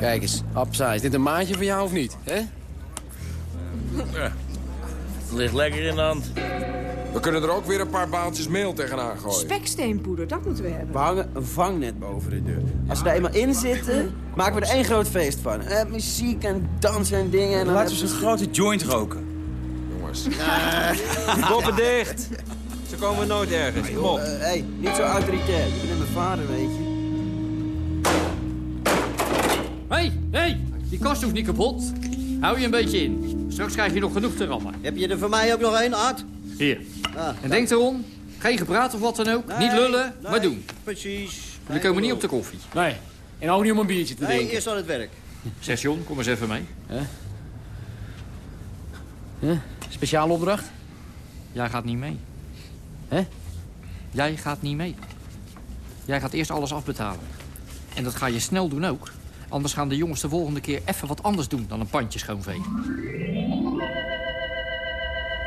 Kijk eens, Absa, is dit een maatje van jou of niet? Hè? Ja. Het ligt lekker in de hand. We kunnen er ook weer een paar baaltjes meel tegenaan gooien. Speksteenpoeder, dat moeten we hebben. We hangen een vangnet boven de deur. Als we er eenmaal in zitten, maken we er één groot feest van. Eh, muziek en dansen en dingen. En dan Laten we hebben zo'n grote joint roken. Jongens. Koppen dicht. Zo komen we nooit ergens. Kom op. Hé, hey, niet zo autoritair. Je bent mijn vader, weet je. Hé, hey, hé, hey, die kast hoeft niet kapot. Hou je een beetje in. Straks krijg je nog genoeg te rammen. Heb je er voor mij ook nog één, Art? Hier. Ah, En denk erom, geen gepraat of wat dan ook. Nee, niet lullen, nee, maar doen. Precies. Jullie komen niet op de koffie. Nee, en ook niet om een biertje te Nee, drinken. eerst aan het werk. Zeg John, kom eens even mee. Speciale opdracht? Jij gaat niet mee. Hè? Jij gaat niet mee. Jij gaat eerst alles afbetalen. En dat ga je snel doen ook. Anders gaan de jongens de volgende keer even wat anders doen dan een pandje schoonvegen.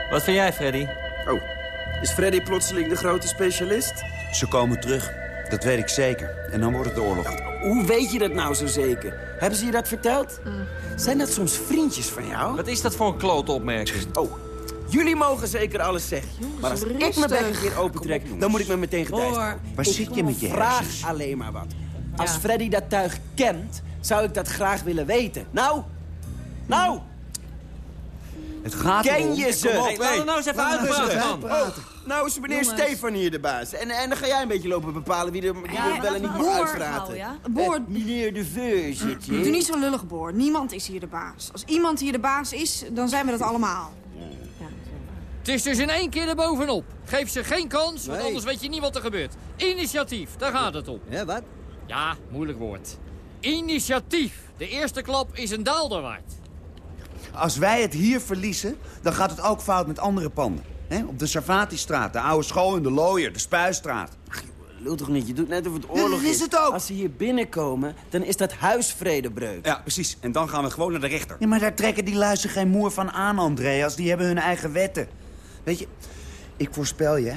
Wat vind jij, Freddy? Oh, is Freddy plotseling de grote specialist? Ze komen terug. Dat weet ik zeker. En dan wordt het de oorlog. Hoe weet je dat nou zo zeker? Hebben ze je dat verteld? Zijn dat soms vriendjes van jou? Wat is dat voor een klote opmerking? Oh, jullie mogen zeker alles zeggen. maar als ik rustig. mijn bek een keer opentrek, dan moet ik me meteen gedijst. Waar Ik zit je met je vraag alleen maar wat. Als Ja. Freddy dat tuig kent, zou ik dat graag willen weten. Nou, nou, Het gaat ken erom- je ze? Kom op, laat er nou eens even uitpraten, man. Oh, nou is meneer Jongens. Stefan hier de baas. En, en dan ga jij een beetje lopen bepalen wie er, wie er wel en niet mag Boor uitpraten. ja? Boor, Eh, meneer de Veur zit je. doe niet zo lullig, Boor. Niemand is hier de baas. Als iemand hier de baas is, dan zijn we dat allemaal. Het is dus in één keer erbovenop. Geef ze geen kans, want Nee. anders weet je niet wat er gebeurt. Initiatief, daar gaat het om. Ja, wat? Ja, moeilijk woord. Initiatief. De eerste klap is een daalder waard. Als wij het hier verliezen, dan gaat het ook fout met andere panden. Hè? Op de Sarvati-straat, de oude school in de Looier, de Spuistraat. Lul toch niet, je doet net of het oorlog dat is het ook. Als ze hier binnenkomen, dan is dat huisvredebreuk. Ja, precies. En dan gaan we gewoon naar de rechter. Ja, maar daar trekken die luizen geen moer van aan, Andreas. Die hebben hun eigen wetten. Weet je, ik voorspel je,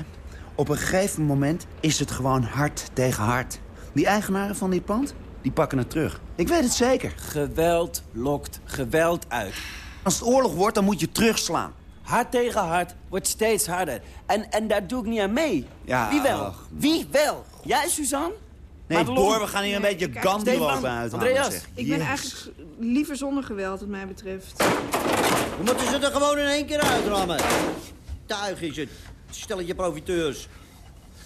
op een gegeven moment is het gewoon hard tegen hard. Die eigenaren van die pand, die pakken het terug. Ik weet het zeker. Geweld lokt geweld uit. Als het oorlog wordt, dan moet je terugslaan. Hard tegen hard wordt steeds harder. En, en daar doe ik niet aan mee. Ja, Wie wel? ach. Wie wel? Jij, Suzanne? Nee? Boor, we gaan hier een beetje Gandhi Stefan, lopen uithalen. Andreas. Ik ben eigenlijk liever zonder geweld, wat mij betreft. We moeten ze er gewoon in één keer uitrammen. Tuig is het. Stelletje profiteurs.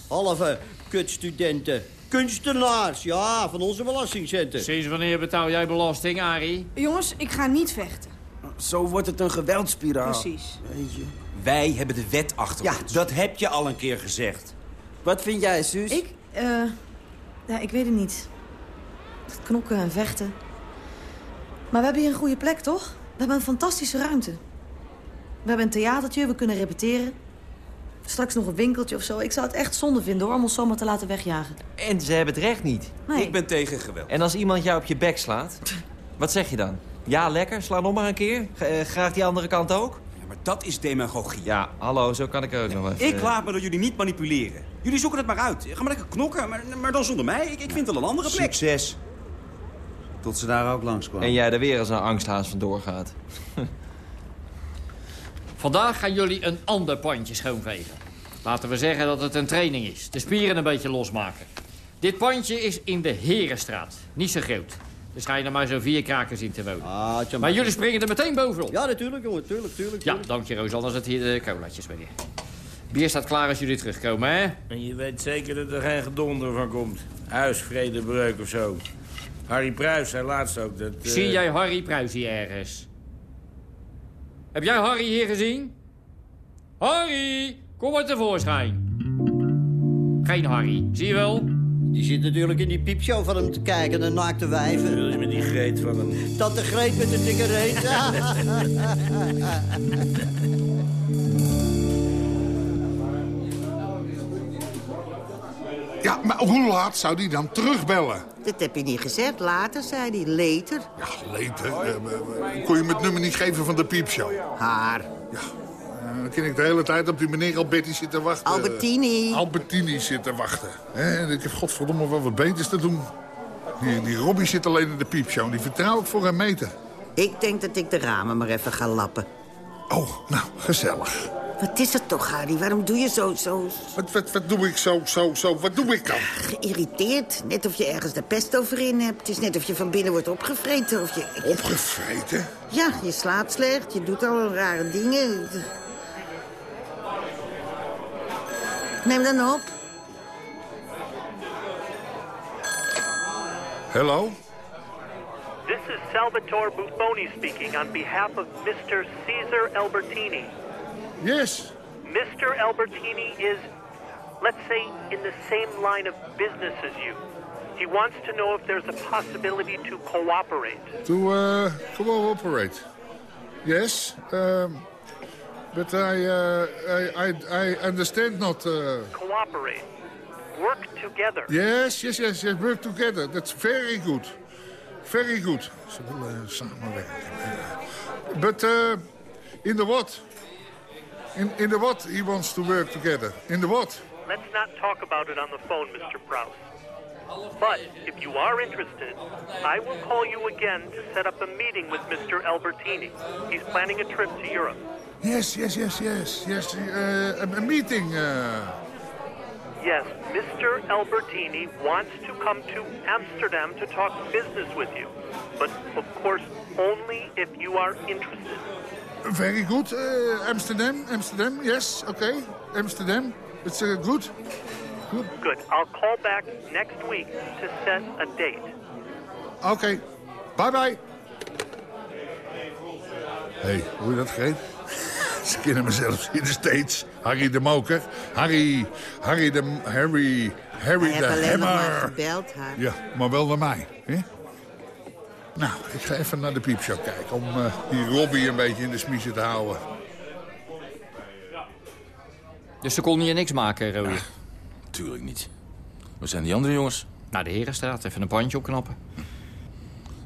Halve kutstudenten. Kunstenaars, ja, van onze belastingcenten. Sinds wanneer betaal jij belasting, Arie? Jongens, ik ga niet vechten. Zo wordt het een geweldspiraal. Precies. Weet je. Wij hebben de wet achter Ja, ons. dat heb je al een keer gezegd. Wat vind jij, Suus? Ik, eh, ja, ik weet het niet. Het knokken en vechten. Maar we hebben hier een goede plek, toch? We hebben een fantastische ruimte. We hebben een theatertje, we kunnen repeteren. Straks nog een winkeltje of zo. Ik zou het echt zonde vinden hoor, om ons zomaar te laten wegjagen. En ze hebben het recht niet. Nee. Ik ben tegen geweld. En als iemand jou op je bek slaat, wat zeg je dan? Ja, lekker, sla nog maar een keer. G- eh, graag die andere kant ook? Ja, maar dat is demagogie. Ja, hallo, zo kan ik er ook nog even. Ik laat me door jullie niet manipuleren. Jullie zoeken het maar uit. Ga maar lekker knokken, maar, maar dan zonder mij. Ik, ik vind wel een andere plek. Succes. Tot ze daar ook langskomen. En jij er weer als een angsthaas vandoor gaat. Vandaag gaan jullie een ander pandje schoonvegen. Laten we zeggen dat het een training is. De spieren een beetje losmaken. Dit pandje is in de Herenstraat. Niet zo groot. Er schijnen maar zo'n vier krakers in te wonen. Ah, maar jullie springen er meteen bovenop. Ja, natuurlijk, jongen. Tuurlijk, tuurlijk. Ja, dank je, Roos. Anders het hier de colaatjes weer. Bier staat klaar als jullie terugkomen, hè? En je weet zeker dat er geen gedonder van komt. Huisvredebreuk of zo. Harry Pruis zei laatst ook dat... eh, Zie jij Harry Pruis hier ergens? Heb jij Harry hier gezien? Harry, kom maar tevoorschijn. Geen Harry, zie je wel? Die zit natuurlijk in die piepshow van hem te kijken, de naakte wijven. Wil je met die greet van hem? Dat de greet met de dikke reet. Ja, maar hoe laat zou die dan terugbellen? Dat heb je niet gezegd. Later, zei hij. Later. Ja, later. Eh, kon je me het nummer niet geven van de piepshow? Haar. Ja, eh, dan kan ik de hele tijd op die meneer Alberti zitten wachten. Albertini. Albertini zitten wachten. En ik heb godverdomme wel wat beters te doen. Die, die Robbie zit alleen in de piepshow. Die vertrouw ik voor een meter. Ik denk dat ik de ramen maar even ga lappen. Oh, nou, gezellig. Wat is het toch, Harry? Waarom doe je zo, zo Wat, wat, wat doe ik zo, zo, zo? Wat doe ik dan? geïrriteerd? Net of je ergens de pest over in hebt. Het is net of je van binnen wordt opgevreten. Of je... Opgevreten? Ja, je slaapt slecht. Je doet al rare dingen. Neem dan op. Hello? This is Salvatore Buffoni speaking on behalf of Mr. Caesar Albertini. Yes. Mr. Albertini is, let's say, in the same line of business as you. He wants to know if there's a possibility to cooperate. To uh, cooperate. Yes. Um, but I, uh, I, I, I understand not. Uh... Cooperate. Work together. Yes, yes, yes, yes. Work together. That's very good. Very good. Ze willen samenwerken. But uh, in the what? In, in the what he wants to work together? In the what? Let's not talk about it on the phone, Mr. Prouse. But if you are interested, I will call you again to set up a meeting with Mr. Albertini. He's planning a trip to Europe. Yes, yes, yes, yes, yes. Uh, a, a meeting. Uh... Yes, Mr. Albertini wants to come to Amsterdam to talk business with you. But of course, only if you are interested. Very good. Uh, Amsterdam, Amsterdam. Yes, okay. Amsterdam. It's uh, good. Good. Good. I'll call back next week to set a date. Oké. Bye bye. hey, hoe je dat geeft? Ze kennen me zelfs in de States. Harry de Moker. Harry, Harry de... Harry, Harry Hij de heeft alleen nog maar Hammer. gebeld, Harry. Ja, maar wel naar mij. Hè? Nou, ik ga even naar de piepshow kijken... om eh, die Robbie een beetje in de smiezen te houden. Dus ze konden je niks maken, Rode? Tuurlijk niet. Waar zijn die andere jongens? Naar de Herenstraat, even een pandje opknappen.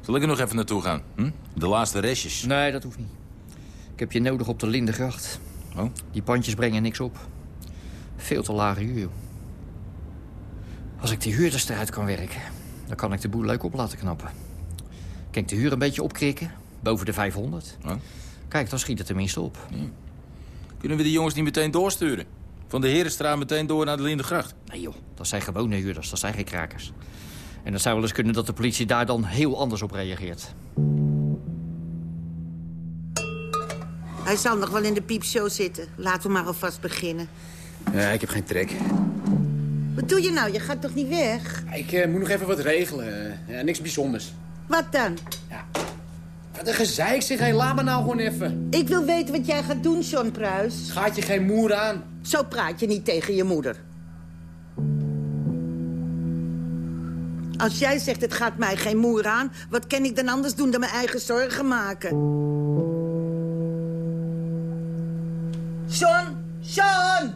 Zal ik er nog even naartoe gaan? Hm? De laatste restjes. Nee, dat hoeft niet. Ik heb je nodig op de Lindengracht. Oh? Die pandjes brengen niks op. Veel te lage huur. Als ik die huurders eruit kan werken, dan kan ik de boel leuk op laten knappen. Kan ik de huur een beetje opkrikken? Boven de 500? Kijk, dan schiet het tenminste op. Kunnen we die jongens niet meteen doorsturen? Van de Herenstraat meteen door naar de Lindengracht? Nee joh, dat zijn gewone huurders, dat zijn geen krakers. En het zou wel eens kunnen dat de politie daar dan heel anders op reageert. Hij zal nog wel in de piepshow zitten. Laten we maar alvast beginnen. Ja, ik heb geen trek. Wat doe je nou? Je gaat toch niet weg? Ik eh, moet nog even wat regelen. Eh, ja, niks bijzonders. Wat dan? Wat een gezeik zeg, hé, laat me nou gewoon even. Ik wil weten wat jij gaat doen, John Pruis. Gaat je geen moer aan? Zo praat je niet tegen je moeder. Als jij zegt het gaat mij geen moer aan... wat kan ik dan anders doen dan mijn eigen zorgen maken? John! John!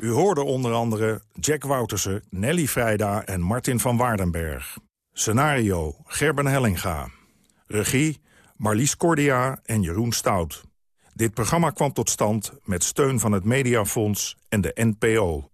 U hoorde onder andere Jack Woutersen, Nelly Vrijda en Martin van Waardenberg. Scenario Gerben Hellinga. Regie Marlies Cordia en Jeroen Stout. Dit programma kwam tot stand met steun van het Mediafonds en de NPO.